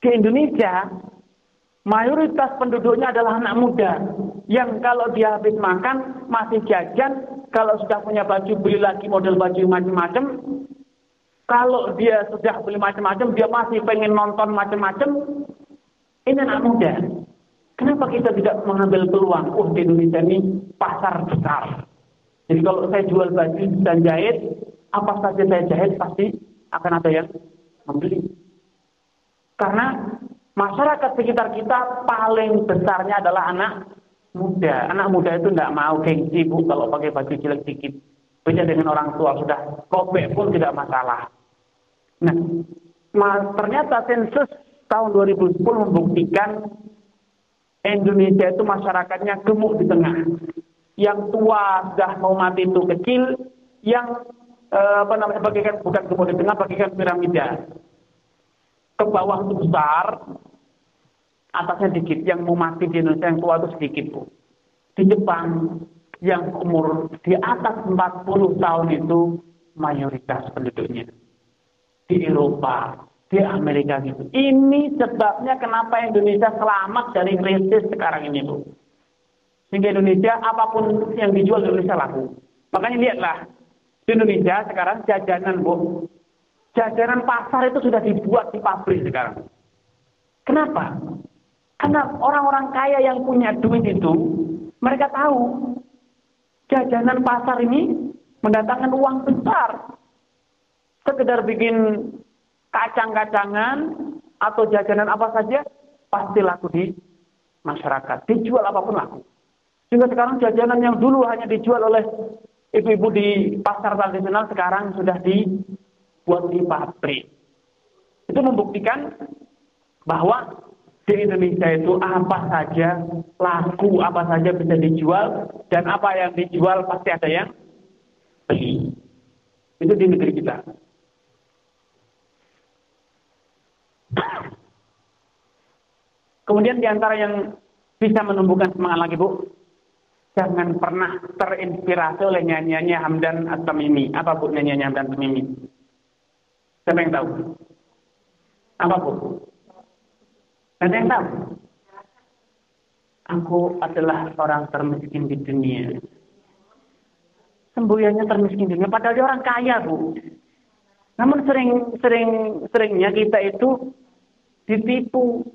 Di Indonesia, mayoritas penduduknya adalah anak muda yang kalau dia habis makan masih jajan kalau sudah punya baju beli lagi model baju macam-macam. Kalau dia sudah beli macam-macam, dia masih pengen nonton macam-macam. Ini anak muda. Kenapa kita tidak mengambil peluang? Oh di Indonesia ini pasar besar. Jadi kalau saya jual baju dan jahit, apa saja saya jahit pasti akan ada yang membeli. Karena masyarakat sekitar kita paling besarnya adalah anak muda. Anak muda itu tidak mau gengsi bu kalau pakai baju jelek dikit. Beda dengan orang tua sudah kopek pun tidak masalah. Nah, ternyata sensus tahun 2010 membuktikan Indonesia itu masyarakatnya gemuk di tengah. Yang tua sudah mau mati itu kecil, yang eh, apa namanya bagikan bukan gemuk di tengah, bagikan piramida. Ke bawah itu besar, atasnya dikit. Yang mau mati di Indonesia yang tua itu sedikit, Bu. Di Jepang, yang umur di atas 40 tahun itu mayoritas penduduknya. Di Eropa, di Amerika gitu. Ini sebabnya kenapa Indonesia selamat dari krisis sekarang ini, Bu. Sehingga Indonesia, apa pun yang dijual di Indonesia laku. Makanya lihatlah, di Indonesia sekarang jajanan, Bu. Jajanan pasar itu sudah dibuat di pabrik sekarang. Kenapa? Karena orang-orang kaya yang punya duit itu, mereka tahu jajanan pasar ini mendatangkan uang besar. Sekedar bikin kacang-kacangan atau jajanan apa saja, pasti laku di masyarakat. Dijual apa pun laku. Sehingga sekarang jajanan yang dulu hanya dijual oleh ibu-ibu di pasar tradisional, sekarang sudah dibuat di pabrik. Itu membuktikan bahwa di Indonesia itu apa saja laku, apa saja bisa dijual, dan apa yang dijual pasti ada yang beli. Itu di negeri kita. Kemudian di antara yang bisa menumbuhkan semangat lagi Bu, jangan pernah terinspirasi oleh nyanyiannya Hamdan At-Tamimi. Apa Bu nyanyiannya Hamdan At-Tamimi? Siapa yang tahu? Apa Bu? Ada yang tahu? Aku adalah orang termiskin di dunia. Semboyannya termiskin di dunia, padahal dia orang kaya, Bu. Namun sering sering seringnya kita itu ditipu.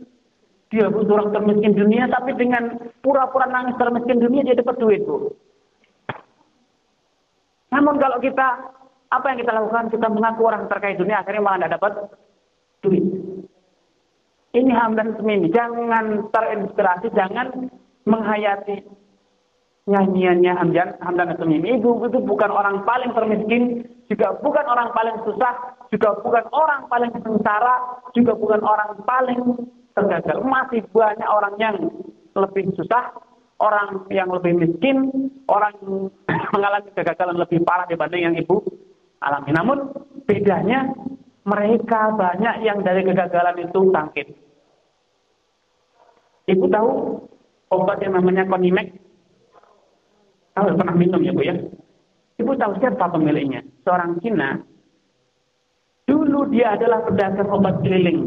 Dia butuh orang termiskin dunia, tapi dengan pura-pura nangis termiskin dunia dia dapat duit, Bu. Namun kalau kita apa yang kita lakukan? Kita mengaku orang terkait dunia, akhirnya malah tidak dapat duit. Ini hamdan semini. Jangan terinspirasi, jangan menghayati nyanyiannya Hamdan Hamdan Semini. Ibu itu bukan orang paling termiskin, juga bukan orang paling susah, juga bukan orang paling sengsara, juga bukan orang paling tergagal. Masih banyak orang yang lebih susah, orang yang lebih miskin, orang mengalami kegagalan lebih parah dibanding yang ibu alami. Namun bedanya mereka banyak yang dari kegagalan itu bangkit. Ibu tahu obat yang namanya Konimek? Tahu pernah minum ya Bu ya? Ibu tahu siapa pemiliknya? Seorang Cina. Dulu dia adalah pedagang obat keliling.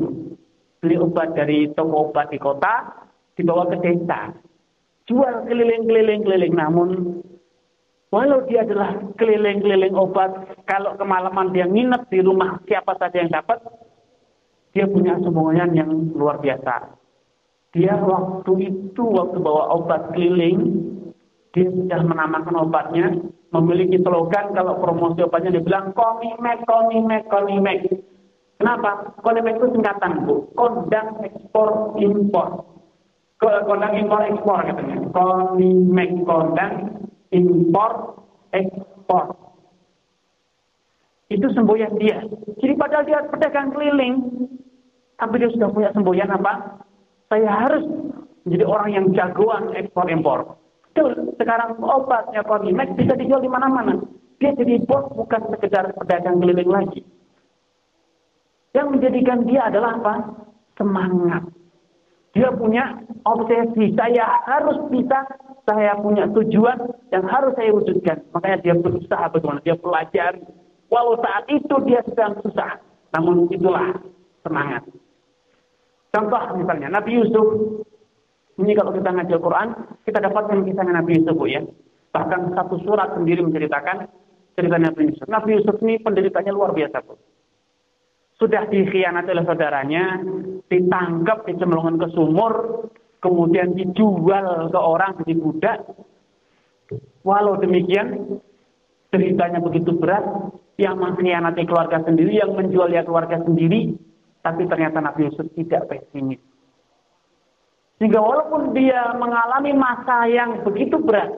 Beli obat dari toko obat di kota, dibawa ke desa. Jual keliling-keliling-keliling. Namun, walau dia adalah keliling-keliling obat, kalau kemalaman dia nginep di rumah siapa saja yang dapat, dia punya semuanya yang luar biasa. Dia waktu itu, waktu bawa obat keliling, dia sudah menamakan obatnya, memiliki slogan kalau promosi obatnya dibilang Konimek, Konimek, Konimek. Kenapa? Konimek itu singkatan, Bu. Kondang ekspor impor kondang impor ekspor katanya. Konimek kondang impor ekspor. Itu semboyan dia. Jadi padahal dia pedagang keliling, tapi dia sudah punya semboyan apa? Saya harus menjadi orang yang jagoan ekspor impor. Betul, sekarang obatnya Konimek bisa dijual di mana-mana. Dia jadi bos bukan sekedar pedagang keliling lagi. Yang menjadikan dia adalah apa? Semangat dia punya obsesi, saya harus bisa, saya punya tujuan yang harus saya wujudkan. Makanya dia berusaha bagaimana, dia pelajari. Walau saat itu dia sedang susah, namun itulah semangat. Contoh misalnya Nabi Yusuf, ini kalau kita ngaji Al-Quran, kita dapatkan kisahnya Nabi Yusuf ya. Bahkan satu surat sendiri menceritakan cerita Nabi Yusuf. Nabi Yusuf ini penderitanya luar biasa. Bu sudah dikhianati oleh saudaranya, ditangkap, dicemplungkan ke sumur, kemudian dijual ke orang jadi budak. Walau demikian, ceritanya begitu berat, yang mengkhianati keluarga sendiri, yang menjual ya keluarga sendiri, tapi ternyata Nabi Yusuf tidak pesimis. Sehingga walaupun dia mengalami masa yang begitu berat,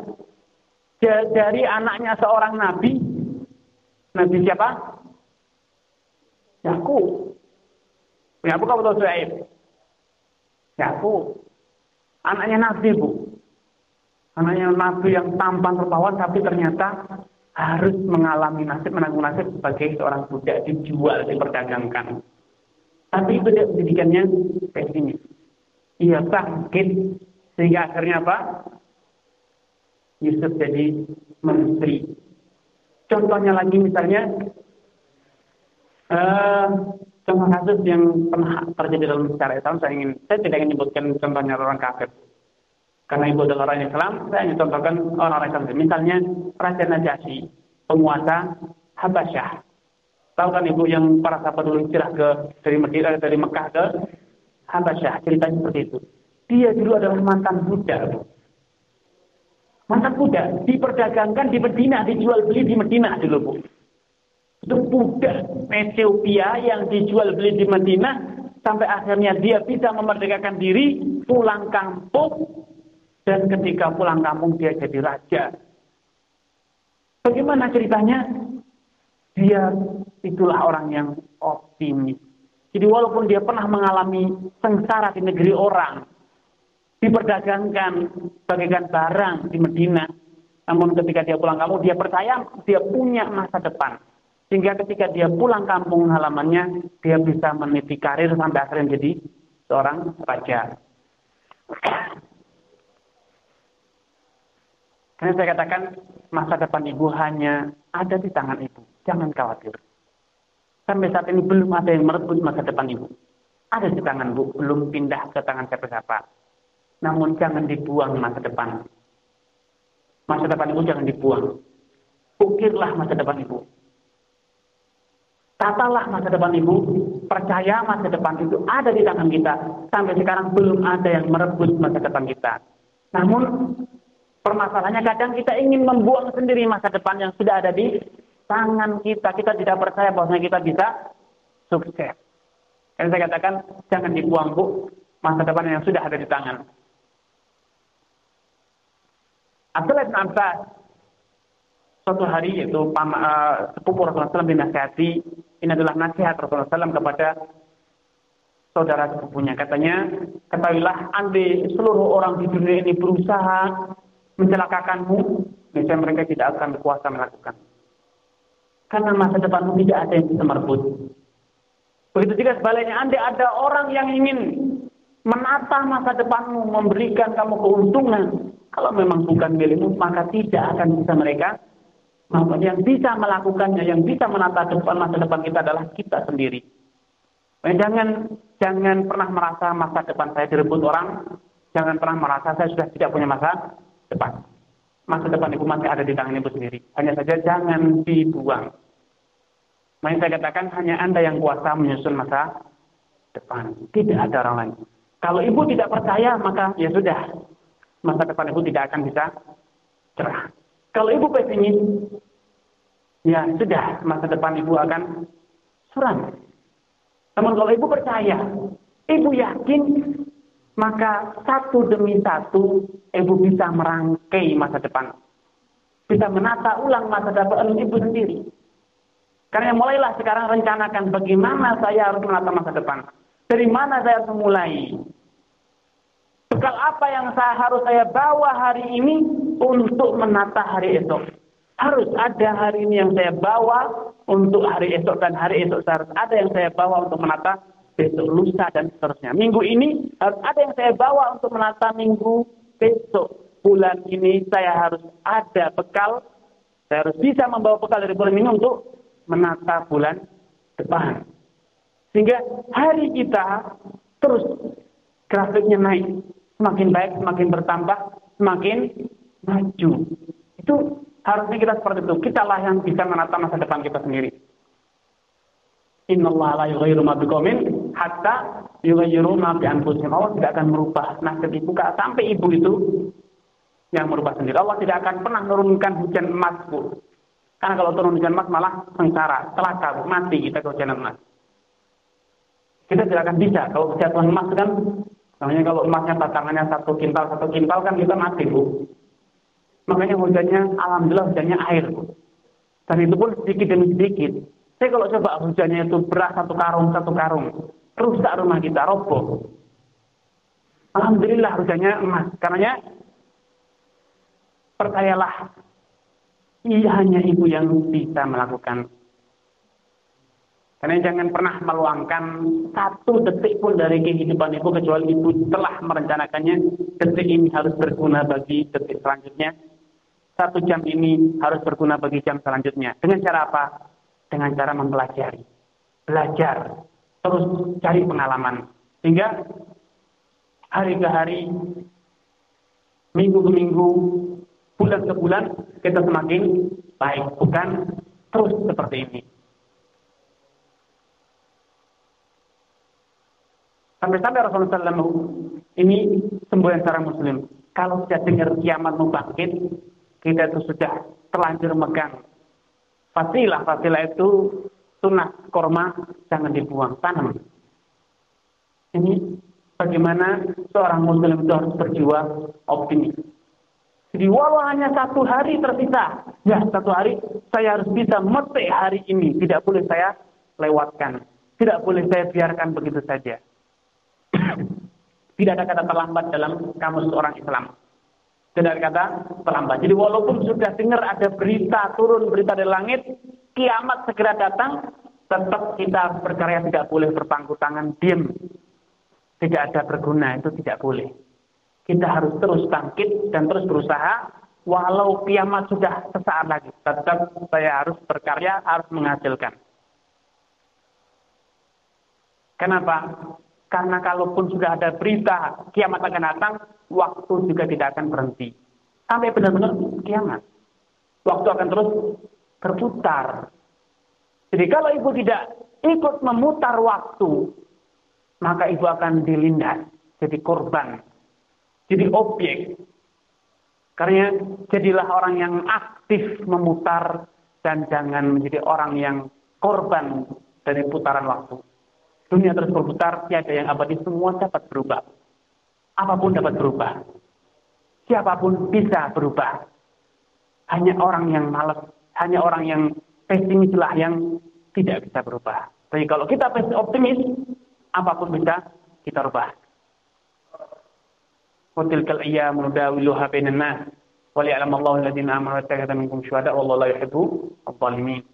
dari anaknya seorang nabi, nabi siapa? Yakub. Yakub tahu Suhaib? Yakub. Anaknya Nabi, Bu. Anaknya Nabi yang tampan terpawan tapi ternyata harus mengalami nasib, menanggung nasib sebagai seorang budak dijual, diperdagangkan. Tapi itu pendidikannya pesimis. Ia sakit sehingga akhirnya apa? Yusuf jadi menteri. Contohnya lagi misalnya Uh, contoh kasus yang pernah terjadi dalam sejarah Islam, saya ingin, saya tidak ingin menyebutkan contohnya orang kafir. Karena ibu adalah orang Islam, saya ingin contohkan orang-orang Islam. Misalnya Raja Najasyi, penguasa Habasyah. Tahu kan ibu yang para sahabat dulu hijrah ke dari Medina dari Mekah ke Habasyah, ceritanya seperti itu. Dia dulu adalah mantan budak. Mantan budak diperdagangkan di Medina, dijual beli di Medina dulu, Bu itu budak Ethiopia yang dijual beli di Madinah sampai akhirnya dia bisa memerdekakan diri pulang kampung dan ketika pulang kampung dia jadi raja. Bagaimana ceritanya? Dia itulah orang yang optimis. Jadi walaupun dia pernah mengalami sengsara di negeri orang, diperdagangkan bagaikan barang di Medina, namun ketika dia pulang kampung dia percaya dia punya masa depan. Sehingga ketika dia pulang kampung halamannya, dia bisa meniti karir sampai akhirnya menjadi seorang raja. Karena saya katakan masa depan ibu hanya ada di tangan ibu. Jangan khawatir. Sampai saat ini belum ada yang merebut masa depan ibu. Ada di tangan ibu, belum pindah ke tangan siapa-siapa. Namun jangan dibuang masa depan. Masa depan ibu jangan dibuang. Ukirlah masa depan ibu. Tatalah masa depan ibu, percaya masa depan itu ada di tangan kita. Sampai sekarang belum ada yang merebut masa depan kita. Namun permasalahannya kadang kita ingin membuang sendiri masa depan yang sudah ada di tangan kita. Kita tidak percaya bahwa kita bisa sukses. Dan saya katakan jangan dibuang bu masa depan yang sudah ada di tangan. Abdullah bin Abbas suatu hari yaitu uh, sepupu Rasulullah SAW dinasihati ini adalah nasihat Rasulullah SAW kepada saudara sepupunya katanya ketahuilah andai seluruh orang di dunia ini berusaha mencelakakanmu misalnya mereka tidak akan berkuasa melakukan karena masa depanmu tidak ada yang bisa merebut begitu juga sebaliknya andai ada orang yang ingin menata masa depanmu memberikan kamu keuntungan kalau memang bukan milikmu maka tidak akan bisa mereka Maka yang bisa melakukannya, yang bisa menata depan masa depan kita adalah kita sendiri. Jangan jangan pernah merasa masa depan saya direbut orang, jangan pernah merasa saya sudah tidak punya masa depan. Masa depan ibu masih ada di tangan ibu sendiri. Hanya saja jangan dibuang. Makanya saya katakan hanya anda yang kuasa menyusun masa depan. Tidak ada orang lain. Kalau ibu tidak percaya maka ya sudah. Masa depan ibu tidak akan bisa cerah. Kalau ibu pesimis, ya sudah, masa depan ibu akan suram. Namun kalau ibu percaya, ibu yakin, maka satu demi satu ibu bisa merangkai masa depan. Bisa menata ulang masa depan ibu sendiri. Karena mulailah sekarang rencanakan bagaimana saya harus menata masa depan. Dari mana saya harus memulai. Bekal apa yang saya harus saya bawa hari ini untuk menata hari esok. Harus ada hari ini yang saya bawa untuk hari esok dan hari esok harus ada yang saya bawa untuk menata besok lusa dan seterusnya. Minggu ini harus ada yang saya bawa untuk menata minggu besok. Bulan ini saya harus ada bekal. Saya harus bisa membawa bekal dari bulan ini untuk menata bulan depan. Sehingga hari kita terus grafiknya naik. Semakin baik, semakin bertambah, semakin maju. Itu harusnya kita seperti itu. Kita lah yang bisa menata masa depan kita sendiri. Inna la yughayyiru ma hatta yughayyiru ma bi anfusihim. Allah tidak akan merubah nasib ibu sampai ibu itu yang merubah sendiri. Allah tidak akan pernah menurunkan hujan emas, Bu. Karena kalau turun hujan emas malah sengsara, celaka, mati kita ke hujan emas. Kita tidak akan bisa. Kalau jatuh emas kan, namanya kalau emasnya batangannya satu kintal, satu kintal kan kita mati, Bu. Makanya hujannya, alhamdulillah hujannya air. Dan itu pun sedikit demi sedikit. Saya kalau coba hujannya itu beras satu karung, satu karung. Rusak rumah kita, roboh. Alhamdulillah hujannya emas. Karena percayalah, ia hanya ibu yang bisa melakukan. Karena jangan pernah meluangkan satu detik pun dari kehidupan ibu kecuali ibu telah merencanakannya. Detik ini harus berguna bagi detik selanjutnya satu jam ini harus berguna bagi jam selanjutnya. Dengan cara apa? Dengan cara mempelajari. Belajar. Terus cari pengalaman. Sehingga hari ke hari, minggu ke minggu, bulan ke bulan, kita semakin baik. Bukan terus seperti ini. Sampai-sampai Rasulullah SAW ini semboyan secara muslim. Kalau sudah dengar kiamat mau bangkit, kita itu sudah terlanjur megang fasilah. Fasilah itu sunnah korma jangan dibuang, tanam. Ini bagaimana seorang muslim itu harus berjiwa optimis. Jadi walau hanya satu hari tersisa, ya satu hari saya harus bisa metik hari ini. Tidak boleh saya lewatkan. Tidak boleh saya biarkan begitu saja. Tidak ada kata terlambat dalam kamus seorang Islam. Tidak kata terlambat. Jadi walaupun sudah dengar ada berita turun berita dari langit, kiamat segera datang, tetap kita berkarya tidak boleh berpangku tangan diam. Tidak ada berguna itu tidak boleh. Kita harus terus bangkit dan terus berusaha walau kiamat sudah sesaat lagi. Tetap saya harus berkarya, harus menghasilkan. Kenapa? Karena kalaupun sudah ada berita kiamat akan datang, waktu juga tidak akan berhenti. Sampai benar-benar kiamat. Waktu akan terus berputar. Jadi kalau ibu tidak ikut memutar waktu, maka ibu akan dilindas, jadi korban, jadi objek. Karena jadilah orang yang aktif memutar dan jangan menjadi orang yang korban dari putaran waktu. Dunia terus berputar, tiada yang abadi, semua dapat berubah apa pun dapat berubah. Siapa pun bisa berubah. Hanya orang yang malas, hanya orang yang pesimislah yang tidak bisa berubah. Tapi kalau kita optimis, apa pun bisa kita rubah. Nudawiluha bainan nas. Wa liya'lam Allahu alladziina aamanu wa yattakhidha minkum syuhada wallahu la yuhibbu adh-dhalimin.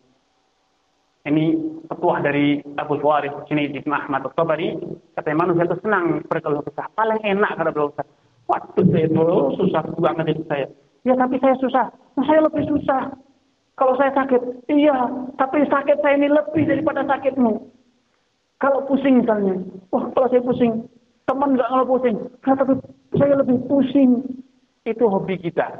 Ini petuah dari Abu Suwaris, sini di Ahmad At-Tabari. Katanya manusia itu senang berkeluh kesah. Paling enak kalau berkeluh kesah. Waktu saya itu susah banget itu saya. Ya tapi saya susah. Nah, saya lebih susah. Kalau saya sakit, iya, tapi sakit saya ini lebih daripada sakitmu. Kalau pusing misalnya, wah kalau saya pusing, teman nggak kalau pusing, nah, tapi saya lebih pusing. Itu hobi kita.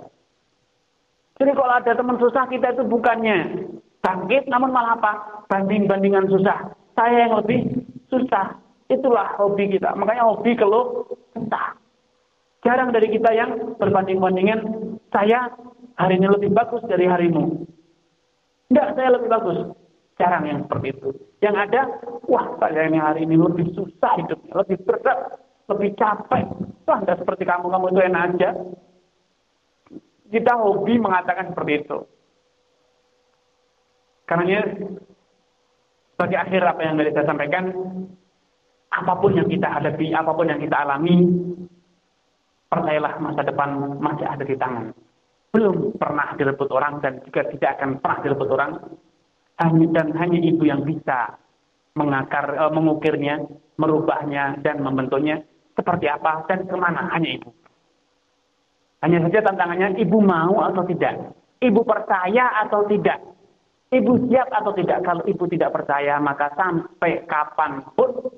Jadi kalau ada teman susah kita itu bukannya sakit, namun malah apa? Banding-bandingan susah. Saya yang lebih susah. Itulah hobi kita. Makanya hobi keluh entah. Jarang dari kita yang berbanding-bandingan, saya hari ini lebih bagus dari harimu. Enggak, saya lebih bagus. Jarang yang seperti itu. Yang ada, wah saya ini hari ini lebih susah hidupnya, lebih berat, lebih capek. Wah, enggak seperti kamu, kamu itu enak aja. Kita hobi mengatakan seperti itu. Karena sebagai akhir apa yang saya sampaikan, apa pun yang kita hadapi, apa pun yang kita alami, percayalah masa depan masih ada di tangan belum pernah direbut orang dan juga tidak akan pernah direbut orang dan hanya ibu yang bisa mengakar e, mengukirnya merubahnya dan membentuknya seperti apa dan ke mana hanya ibu hanya saja tantangannya ibu mau atau tidak ibu percaya atau tidak ibu siap atau tidak kalau ibu tidak percaya maka sampai kapan pun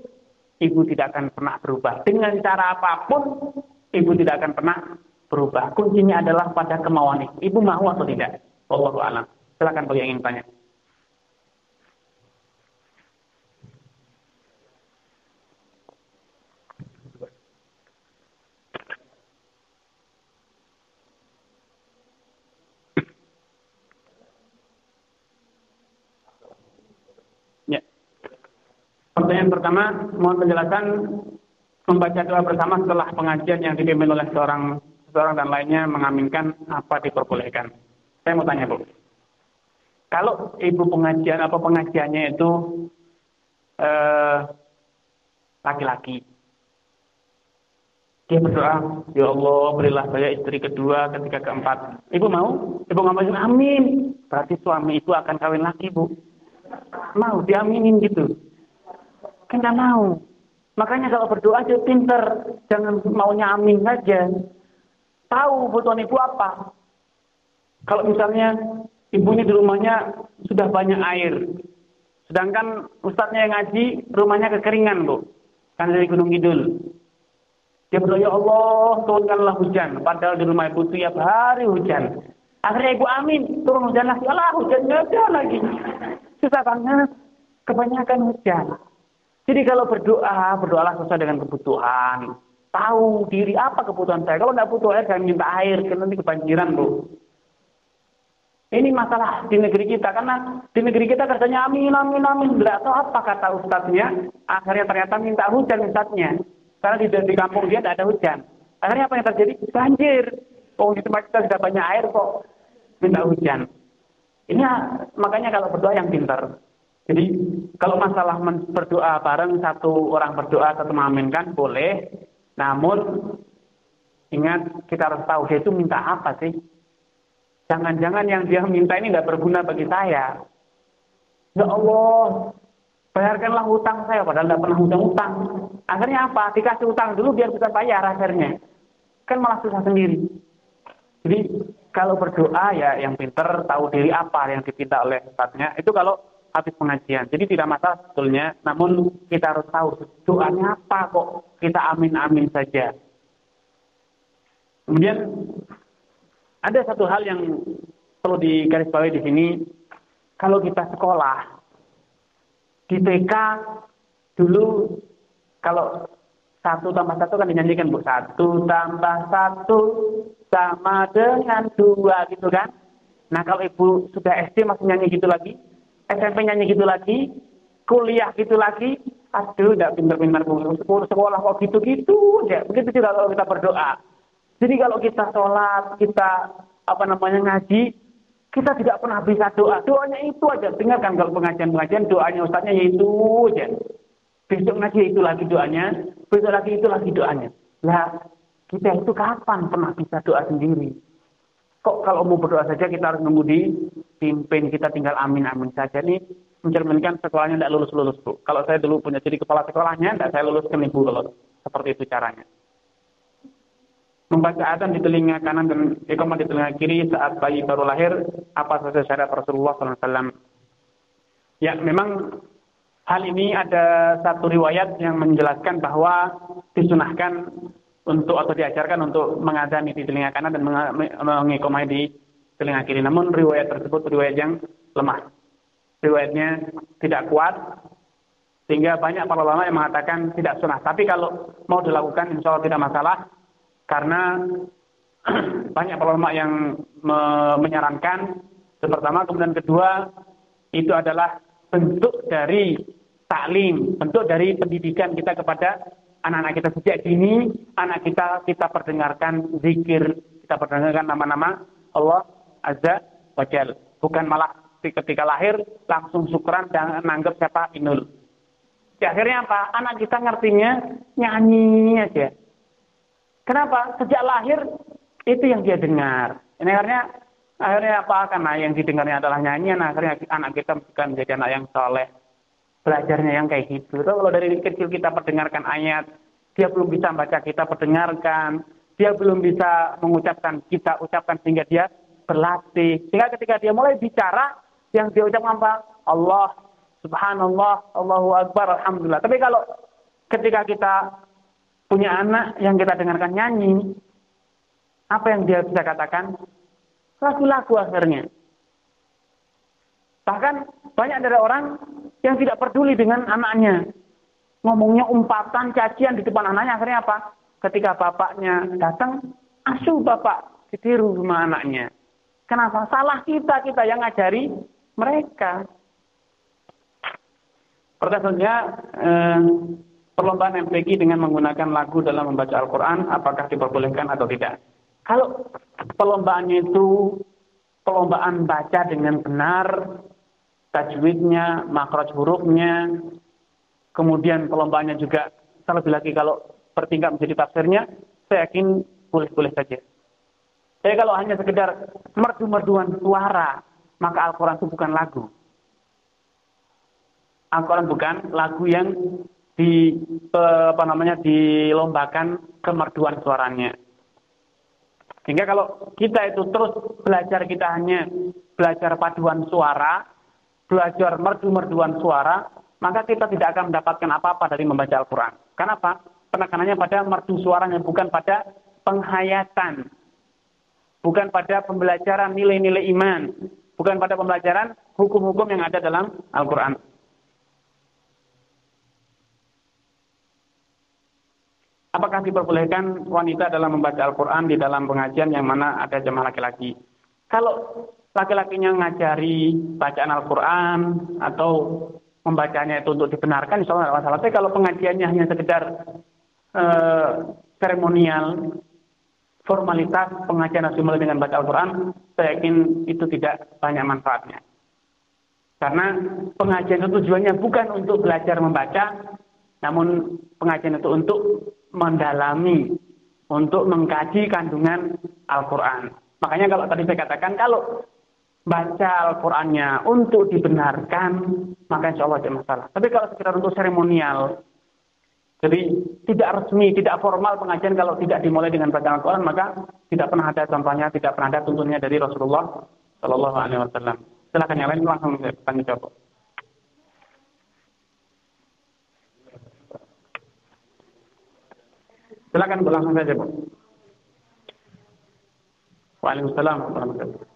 ibu tidak akan pernah berubah dengan cara apa pun ibu tidak akan pernah berubah. Kuncinya adalah pada kemauan ibu. Ibu mau atau tidak? Wallahu a'lam. Silakan bagi yang ingin tanya. Pertanyaan pertama, mohon penjelasan membaca doa bersama setelah pengajian yang dipimpin oleh seorang seorang dan lainnya mengaminkan apa diperbolehkan. Saya mau tanya Bu, kalau ibu pengajian apa pengajiannya itu eh, laki-laki, dia berdoa, ya Allah berilah saya istri kedua, ketiga, keempat. Ibu mau? Ibu mau? Amin. Berarti suami itu akan kawin lagi bu. Mau diaminin gitu. Kan nggak mau. Makanya kalau berdoa aja pinter, jangan maunya amin aja tahu kebutuhan ibu apa. Kalau misalnya ibunya di rumahnya sudah banyak air, sedangkan ustadznya yang ngaji rumahnya kekeringan bu, kan dari Gunung Kidul. Dia berdoa, ya Allah turunkanlah hujan. Padahal di rumah ibu tiap hari hujan. Akhirnya ibu amin, turun hujan lagi. Allah hujannya ada lagi. Susah banget. Kebanyakan hujan. Jadi kalau berdoa, berdoalah sesuai dengan kebutuhan tahu diri apa kebutuhan saya. Kalau tidak butuh air, jangan minta air, karena nanti kebanjiran, Bu. Ini masalah di negeri kita, karena di negeri kita kerjanya amin, amin, amin. Tidak tahu apa kata ustadznya, akhirnya ternyata minta hujan ustadznya. Karena di, di kampung dia tidak ada hujan. Akhirnya apa yang terjadi? Banjir. Oh, di tempat kita sudah banyak air kok. Minta hujan. Ini makanya kalau berdoa yang pintar. Jadi kalau masalah berdoa bareng satu orang berdoa satu mengaminkan boleh, namun ingat kita harus tahu dia itu minta apa sih? Jangan-jangan yang dia minta ini tidak berguna bagi saya. Ya Allah, bayarkanlah hutang saya padahal tidak pernah hutang-hutang. Akhirnya apa? Dikasih hutang dulu biar bisa bayar akhirnya. Kan malah susah sendiri. Jadi kalau berdoa ya yang pinter tahu diri apa yang dipinta oleh ustadznya. Itu kalau habis pengajian. Jadi tidak masalah sebetulnya, namun kita harus tahu doanya apa kok kita amin-amin saja. Kemudian ada satu hal yang perlu digarisbawahi di sini, kalau kita sekolah di TK dulu kalau satu tambah satu kan dinyanyikan bu satu tambah satu sama dengan dua gitu kan. Nah kalau ibu sudah SD masih nyanyi gitu lagi, SMP nyanyi gitu lagi, kuliah gitu lagi, aduh tidak pintar-pintar sekolah, sekolah kok gitu-gitu aja. Begitu juga kalau kita berdoa. Jadi kalau kita sholat, kita apa namanya ngaji, kita tidak pernah bisa doa. Doanya itu aja. Dengarkan kalau pengajian-pengajian doanya ustaznya itu aja. Besok ngaji itu lagi doanya, besok lagi itu lagi doanya. Lah, kita itu kapan pernah bisa doa sendiri? Kok kalau mau berdoa saja kita harus nunggu di pimpin kita tinggal amin-amin saja nih mencerminkan sekolahnya tidak lulus-lulus bu. Kalau saya dulu punya jadi kepala sekolahnya, tidak saya lulus ibu kalau seperti itu caranya. membaca adzan di telinga kanan dan iqamah di telinga kiri saat bayi baru lahir apa saja syariat Rasulullah SAW. Ya, memang hal ini ada satu riwayat yang menjelaskan bahwa disunahkan untuk atau diajarkan untuk mengadani di telinga kanan dan mengikomai di telinga kiri. Namun riwayat tersebut riwayat yang lemah. Riwayatnya tidak kuat sehingga banyak para ulama yang mengatakan tidak sunnah. Tapi kalau mau dilakukan insya Allah tidak masalah karena banyak para ulama yang me menyarankan. Pertama, kemudian kedua itu adalah bentuk dari taklim, bentuk dari pendidikan kita kepada anak-anak kita sejak dini, anak kita kita perdengarkan zikir, kita perdengarkan nama-nama Allah Azza wa Jal. Bukan malah ketika lahir langsung syukuran dan nanggap siapa Inul. Di akhirnya apa? Anak kita ngertinya nyanyi aja. Kenapa? Sejak lahir itu yang dia dengar. Ini akhirnya akhirnya apa? Karena yang didengarnya adalah nyanyian. Akhirnya anak kita bukan menjadi anak yang soleh. Belajarnya yang kayak gitu. Itu kalau dari kecil kita perdengarkan ayat, dia belum bisa baca kita perdengarkan, dia belum bisa mengucapkan kita ucapkan sehingga dia berlatih. Sehingga ketika dia mulai bicara, yang dia ucapkan apa? Allah, Subhanallah, Allahu Akbar, Alhamdulillah. Tapi kalau ketika kita punya anak yang kita dengarkan nyanyi, apa yang dia bisa katakan? Lagu-lagu akhirnya. Bahkan banyak dari orang yang tidak peduli dengan anaknya. Ngomongnya umpatan, cacian di depan anaknya. Akhirnya apa? Ketika bapaknya datang, asuh bapak ditiru sama anaknya. Kenapa? Salah kita, kita yang ngajari mereka. Pertanyaannya, eh, perlombaan MPG dengan menggunakan lagu dalam membaca Al-Quran, apakah diperbolehkan atau tidak? Kalau perlombaannya itu perlombaan baca dengan benar, tajwidnya, makroj hurufnya, kemudian perlombaannya juga terlebih lagi kalau bertingkat menjadi tafsirnya, saya yakin boleh-boleh saja. Tapi kalau hanya sekedar merdu-merduan suara, maka Al-Quran itu bukan lagu. Al-Quran bukan lagu yang di apa namanya dilombakan kemerduan suaranya. Sehingga kalau kita itu terus belajar kita hanya belajar paduan suara, belajar merdu-merduan suara, maka kita tidak akan mendapatkan apa-apa dari membaca Al-Quran. Kenapa? Penekanannya pada merdu suaranya, bukan pada penghayatan. Bukan pada pembelajaran nilai-nilai iman. Bukan pada pembelajaran hukum-hukum yang ada dalam Al-Quran. Apakah diperbolehkan wanita dalam membaca Al-Quran di dalam pengajian yang mana ada jemaah laki-laki? Kalau laki-lakinya ngajari bacaan Al-Quran atau membacanya itu untuk dibenarkan, insya Allah masalah. Tapi kalau pengajiannya hanya sekedar eh, formalitas pengajian nasional dengan baca Al-Quran, saya yakin itu tidak banyak manfaatnya. Karena pengajian itu tujuannya bukan untuk belajar membaca, namun pengajian itu untuk mendalami, untuk mengkaji kandungan Al-Quran. Makanya kalau tadi saya katakan, kalau baca Al-Qurannya untuk dibenarkan, maka insya Allah tidak masalah. Tapi kalau sekedar untuk seremonial, jadi tidak resmi, tidak formal pengajian kalau tidak dimulai dengan baca Al-Quran, maka tidak pernah ada contohnya, tidak pernah ada tuntunnya dari Rasulullah Shallallahu Alaihi Wasallam. Silakan yang lain langsung tanya jawab. Silakan berlangsung saja, Bu. Waalaikumsalam warahmatullahi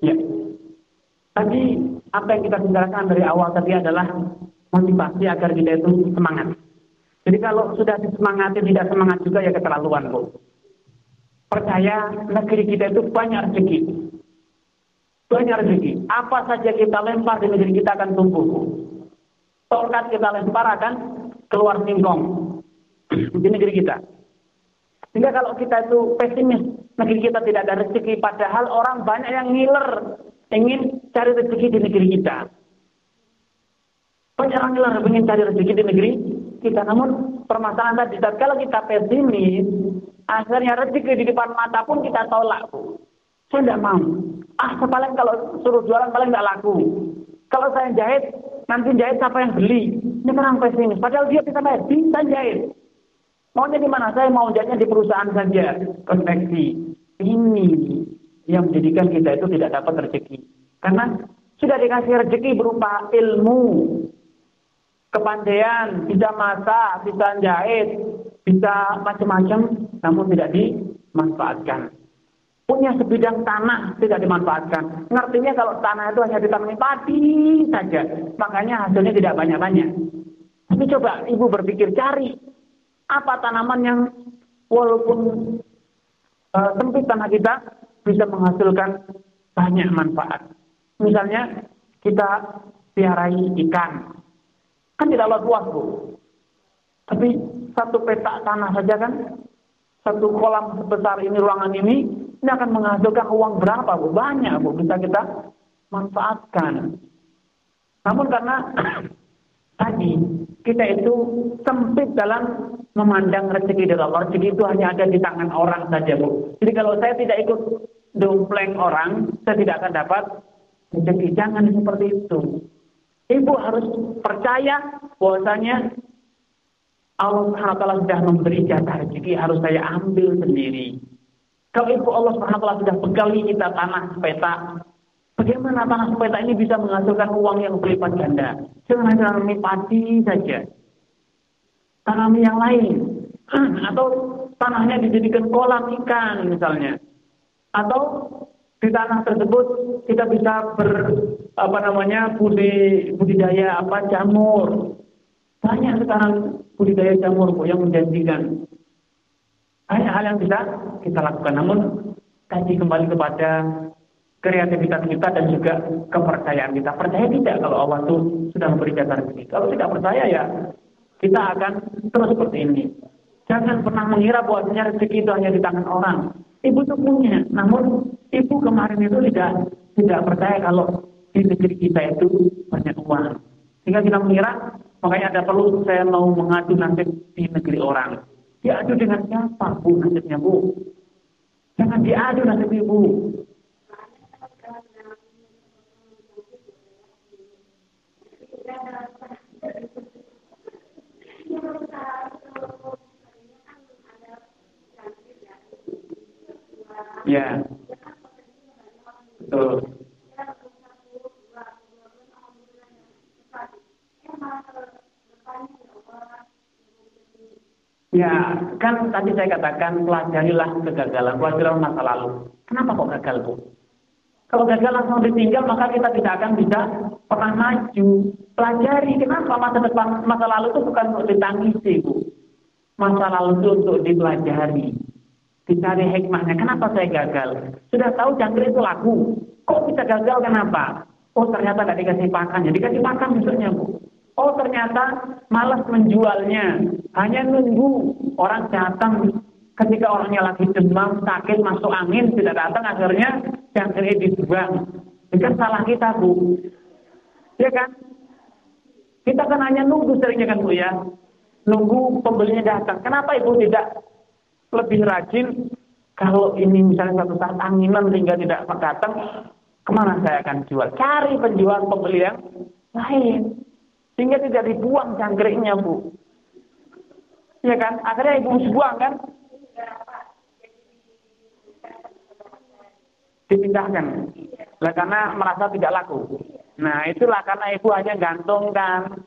Ya. Tadi apa yang kita bicarakan dari awal tadi adalah motivasi agar kita itu semangat. Jadi kalau sudah disemangati tidak semangat juga ya keterlaluan bu. Percaya negeri kita itu banyak rezeki. Banyak rezeki. Apa saja kita lempar di negeri kita akan tumbuh. Tongkat kita lempar akan keluar singkong di negeri kita. Sehingga kalau kita itu pesimis, negeri kita tidak ada rezeki, padahal orang banyak yang ngiler ingin cari rezeki di negeri kita. Banyak orang ingin cari rezeki di negeri kita. Namun permasalahan tadi, kalau kita pesimis, akhirnya rezeki di depan mata pun kita tolak. Saya tidak mau. Ah, paling kalau suruh jualan paling tidak laku. Kalau saya jahit, nanti jahit siapa yang beli? Ini orang pesimis. Padahal dia bisa bayar, bisa jahit. Maunya di mana? Saya mau jahitnya di perusahaan saja, konveksi. Ini yang menjadikan kita itu tidak dapat rezeki. Karena sudah dikasih rezeki berupa ilmu, kepandaian, bisa masak, bisa jahit, bisa macam-macam, namun tidak dimanfaatkan. Punya sebidang tanah tidak dimanfaatkan. Ngertinya kalau tanah itu hanya ditanami padi saja, makanya hasilnya tidak banyak-banyak. Tapi coba ibu berpikir cari apa tanaman yang walaupun uh, sempit tanah kita bisa menghasilkan banyak manfaat. Misalnya kita piarai ikan, Kan tidak luas bu. Tapi satu petak tanah saja kan, satu kolam sebesar ini ruangan ini, ini akan menghasilkan uang berapa bu? Banyak bu, bisa kita manfaatkan. Namun karena tadi kita itu sempit dalam memandang rezeki dari Allah. Rezeki itu hanya ada di tangan orang saja bu. Jadi kalau saya tidak ikut dompleng orang, saya tidak akan dapat rezeki. Jangan seperti itu. Ibu harus percaya bahwasanya Allah SWT sudah memberi jatah rezeki harus saya ambil sendiri. Kalau ibu Allah SWT sudah bekali kita tanah peta, bagaimana tanah peta ini bisa menghasilkan uang yang berlipat ganda? Jangan hanya tanami padi saja. Tanami yang lain. Atau tanahnya dijadikan kolam ikan misalnya. Atau di tanah tersebut kita bisa ber apa namanya budi budidaya apa jamur banyak sekarang budidaya jamur yang menjanjikan. Banyak hal yang bisa kita lakukan. Namun kaji kembali kepada kreativitas kita dan juga kepercayaan kita. Percaya tidak kalau Allah itu sudah memberi jatah rezeki? Kalau tidak percaya ya kita akan terus seperti ini. Jangan pernah mengira bahwasanya rezeki itu hanya di tangan orang. Ibu itu punya namun ibu kemarin itu tidak tidak percaya kalau di negeri kita itu banyak uang. Sehingga kita mengira, makanya ada perlu saya mau mengadu nasib di negeri orang. Diadu dengan siapa bu nasibnya bu? Jangan diadu nasib ibu. Ya. Betul. Ya, kan tadi saya katakan pelajarilah kegagalan, pelajarilah masa lalu. Kenapa kok gagal, Bu? Kalau gagal langsung ditinggal, maka kita tidak akan bisa pernah maju. Pelajari, kenapa masa depan, masa lalu itu bukan untuk ditangisi, Bu. Masa lalu itu untuk dipelajari. Dicari hikmahnya, kenapa saya gagal? Sudah tahu jangkrik itu laku. Kok bisa gagal, kenapa? Oh ternyata tidak dikasih pakan, jadi dikasih pakan besoknya, Bu. Oh ternyata malas menjualnya. Hanya nunggu orang datang ketika orangnya lagi demam, sakit, masuk angin, tidak datang, akhirnya yang ini dibuang. Itu salah kita, Bu. Ya kan? Kita kan hanya nunggu seringnya kan, Bu ya. Nunggu pembelinya datang. Kenapa Ibu tidak lebih rajin kalau ini misalnya satu saat anginan sehingga tidak datang, ke mana saya akan jual? Cari penjual pembeli yang lain. Sehingga tidak dibuang jangkriknya, Bu. Ya kan? Akhirnya ibu buang kan? Dipindahkan. Lah karena merasa tidak laku. Nah, itulah karena ibu hanya gantung kan.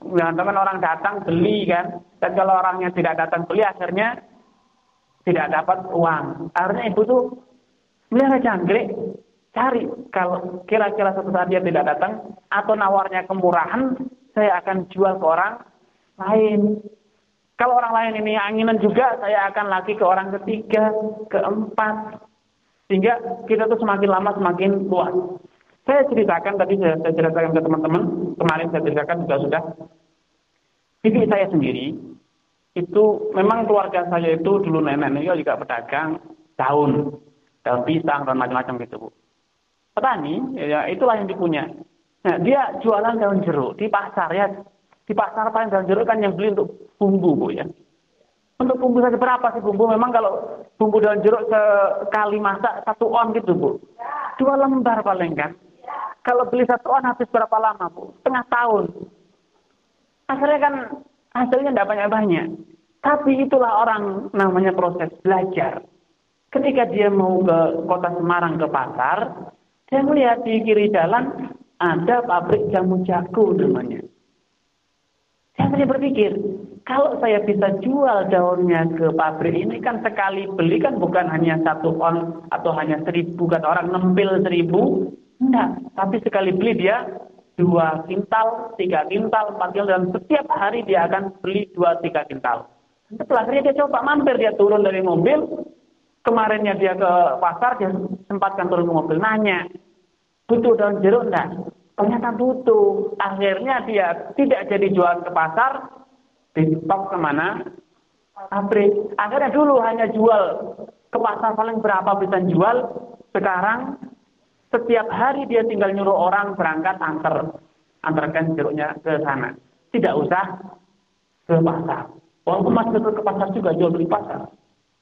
Gantungkan orang datang beli kan. Dan kalau orangnya tidak datang beli akhirnya tidak dapat uang. Akhirnya ibu tuh melihara jangkrik cari kalau kira-kira satu saat dia tidak datang atau nawarnya kemurahan, saya akan jual ke orang lain. Kalau orang lain ini anginan juga, saya akan lagi ke orang ketiga, keempat. Sehingga kita tuh semakin lama semakin luas. Saya ceritakan tadi saya, saya ceritakan ke teman-teman, kemarin saya ceritakan juga sudah. Bibi saya sendiri, itu memang keluarga saya itu dulu nenek-nenek juga pedagang daun, daun pisang dan macam-macam gitu bu petani, ya itulah yang dipunya. Nah, dia jualan daun jeruk di pasar ya. Di pasar paling dalam jeruk kan yang beli untuk bumbu, Bu ya. Untuk bumbu saja berapa sih bumbu? Memang kalau bumbu daun jeruk sekali masak satu on gitu, Bu. Dua lembar paling kan. Kalau beli satu on habis berapa lama, Bu? Setengah tahun. Akhirnya kan hasilnya tidak banyak-banyak. Tapi itulah orang namanya proses belajar. Ketika dia mau ke kota Semarang ke pasar, dia melihat di kiri jalan ada pabrik jamu jago namanya. Saya berpikir, kalau saya bisa jual daunnya ke pabrik ini kan sekali beli kan bukan hanya satu on atau hanya seribu kata orang nempil seribu, enggak. Tapi sekali beli dia dua kintal, tiga kintal, empat kintal dan setiap hari dia akan beli dua tiga kintal. Setelah akhirnya dia coba mampir dia turun dari mobil, kemarinnya dia ke pasar dia sempatkan turun ke mobil nanya butuh daun jeruk enggak? Ternyata butuh. Akhirnya dia tidak jadi jualan ke pasar, di stok ke mana? Pabrik. Akhirnya dulu hanya jual ke pasar paling berapa bisa jual. Sekarang setiap hari dia tinggal nyuruh orang berangkat antar antarkan jeruknya ke sana. Tidak usah ke pasar. Walaupun masih ke pasar juga jual beli pasar.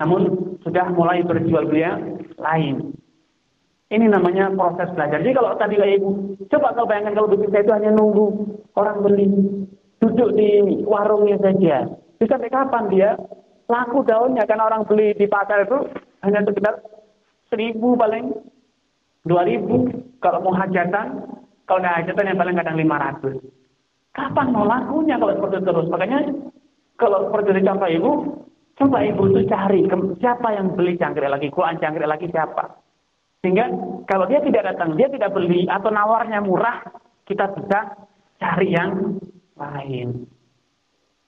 Namun sudah mulai berjual beli yang lain. Ini namanya proses belajar. Jadi kalau tadi kayak ibu, coba kau bayangkan kalau begitu itu hanya nunggu orang beli, duduk di warungnya saja. Bisa sampai kapan dia? Laku daunnya kan orang beli di pasar itu hanya sekitar seribu paling dua ribu. Kalau mau hajatan kalau nggak hajatan yang paling kadang lima ratus. Kapan mau lakunya kalau seperti terus? Makanya kalau seperti contoh ibu coba ibu itu cari siapa yang beli cangkrik lagi? Kuan cangkrik lagi siapa sehingga kalau dia tidak datang, dia tidak beli atau nawarnya murah, kita bisa cari yang lain.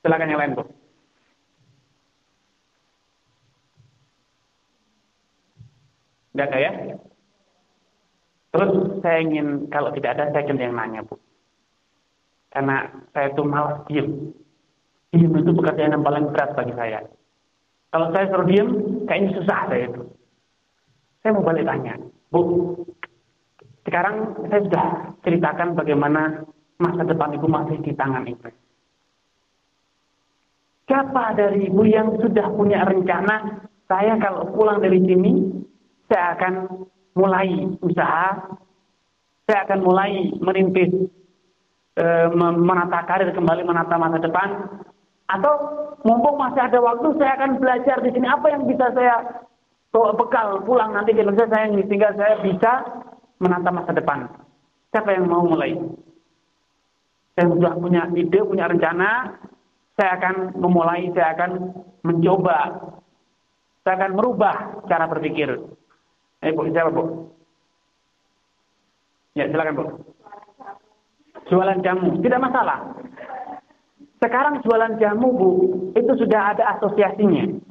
Silakan yang lain, Bu. Tidak ada ya? Terus saya ingin, kalau tidak ada, saya ingin yang nanya, Bu. Karena saya itu malas diem. Diem itu pekerjaan yang paling berat bagi saya. Kalau saya suruh diem, kayaknya susah saya itu. Saya mau balik tanya, Bu, sekarang saya sudah ceritakan bagaimana masa depan ibu masih di tangan ibu. Siapa dari ibu yang sudah punya rencana, saya kalau pulang dari sini, saya akan mulai usaha, saya akan mulai merintis, e, menata karir kembali, menata masa depan, atau mumpung masih ada waktu, saya akan belajar di sini. Apa yang bisa saya bawa bekal pulang nanti ke Indonesia saya sehingga saya bisa menata masa depan. Siapa yang mau mulai? Saya sudah punya ide, punya rencana, saya akan memulai, saya akan mencoba, saya akan merubah cara berpikir. Eh, Bu, siapa, Bu? Ya, silakan, Bu. Jualan jamu, tidak masalah. Sekarang jualan jamu, Bu, itu sudah ada asosiasinya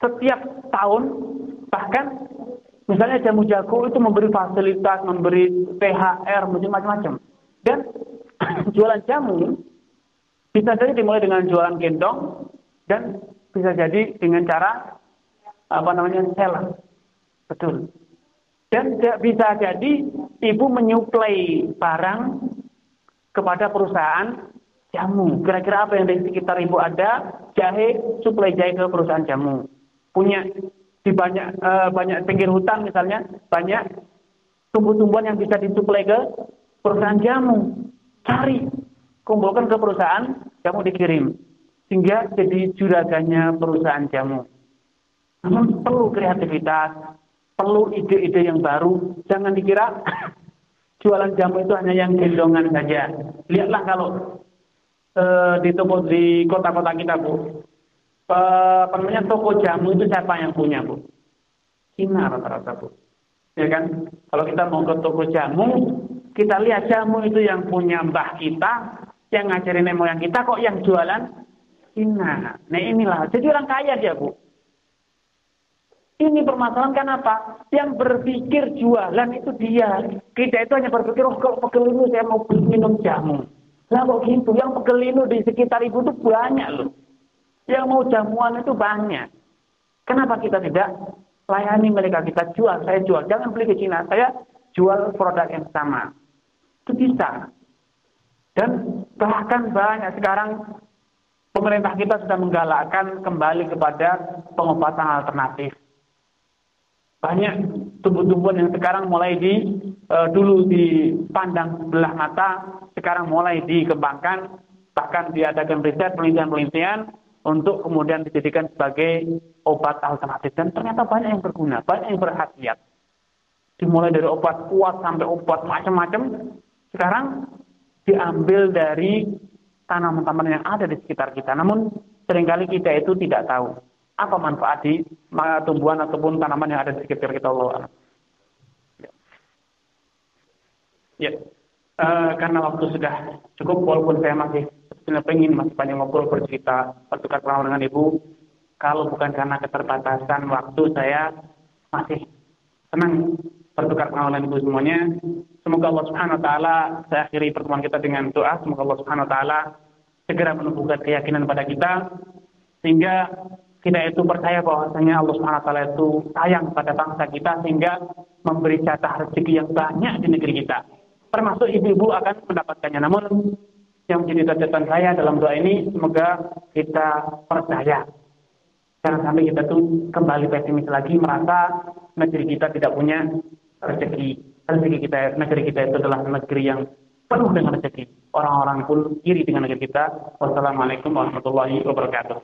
setiap tahun bahkan misalnya jamu jago itu memberi fasilitas, memberi THR, macam-macam. Dan jualan jamu bisa jadi dimulai dengan jualan gendong dan bisa jadi dengan cara apa namanya seller. Betul. Dan bisa jadi ibu menyuplai barang kepada perusahaan jamu. Kira-kira apa yang di sekitar ibu ada? Jahe, suplai jahe ke perusahaan jamu punya di banyak uh, banyak pinggir hutan misalnya banyak tumbuh-tumbuhan yang bisa disuplai ke perusahaan jamu. Cari kumpulkan ke perusahaan jamu dikirim sehingga jadi juraganya perusahaan jamu. Namun perlu kreativitas perlu ide-ide yang baru. Jangan dikira jualan jamu itu hanya yang gendongan saja. Lihatlah kalau uh, di toko di kota-kota kita bu apa namanya toko jamu itu siapa yang punya bu? Cina rata-rata bu. Ya kan? Kalau kita mau ke toko jamu, kita lihat jamu itu yang punya mbah kita, yang ngajarin nenek moyang kita kok yang jualan Cina. Nah inilah, jadi orang kaya dia bu. Ini permasalahan kan apa? Yang berpikir jualan itu dia. Kita itu hanya berpikir, oh kalau pegel ini saya mau minum jamu. Lah kok gitu? Yang pegel di sekitar ibu itu banyak loh. Yang mau jamuan itu banyak. Kenapa kita tidak layani mereka kita jual, saya jual. Jangan beli ke Cina, saya jual produk yang sama. Itu bisa. Dan bahkan banyak sekarang pemerintah kita sudah menggalakkan kembali kepada pengobatan alternatif. Banyak tumbuh-tumbuhan yang sekarang mulai di e, dulu dipandang sebelah mata, sekarang mulai dikembangkan, bahkan diadakan riset penelitian-penelitian untuk kemudian dijadikan sebagai obat alternatif dan ternyata banyak yang berguna, banyak yang berhasiat. Dimulai dari obat kuat sampai obat macam-macam, sekarang diambil dari tanaman-tanaman yang ada di sekitar kita. Namun sering kali kita itu tidak tahu apa manfaat di tumbuhan ataupun tanaman yang ada di sekitar kita Allah. Ya. Uh, karena waktu sudah cukup walaupun saya masih sebenarnya pengen masih banyak ngobrol bercerita bertukar pengalaman dengan ibu kalau bukan karena keterbatasan waktu saya masih senang bertukar pengalaman ibu semuanya semoga Allah Subhanahu wa taala saya akhiri pertemuan kita dengan doa semoga Allah Subhanahu wa taala segera menumbuhkan keyakinan pada kita sehingga kita itu percaya bahwasanya Allah Subhanahu wa taala itu sayang pada bangsa kita sehingga memberi jatah rezeki yang banyak di negeri kita. Termasuk ibu-ibu akan mendapatkannya. Namun yang menjadi catatan saya dalam doa ini semoga kita percaya. Jangan sampai kita tuh kembali pesimis lagi merasa negeri kita tidak punya rezeki. Rezeki kita negeri kita itu adalah negeri yang penuh dengan rezeki. Orang-orang pun iri dengan negeri kita. Wassalamualaikum warahmatullahi wabarakatuh.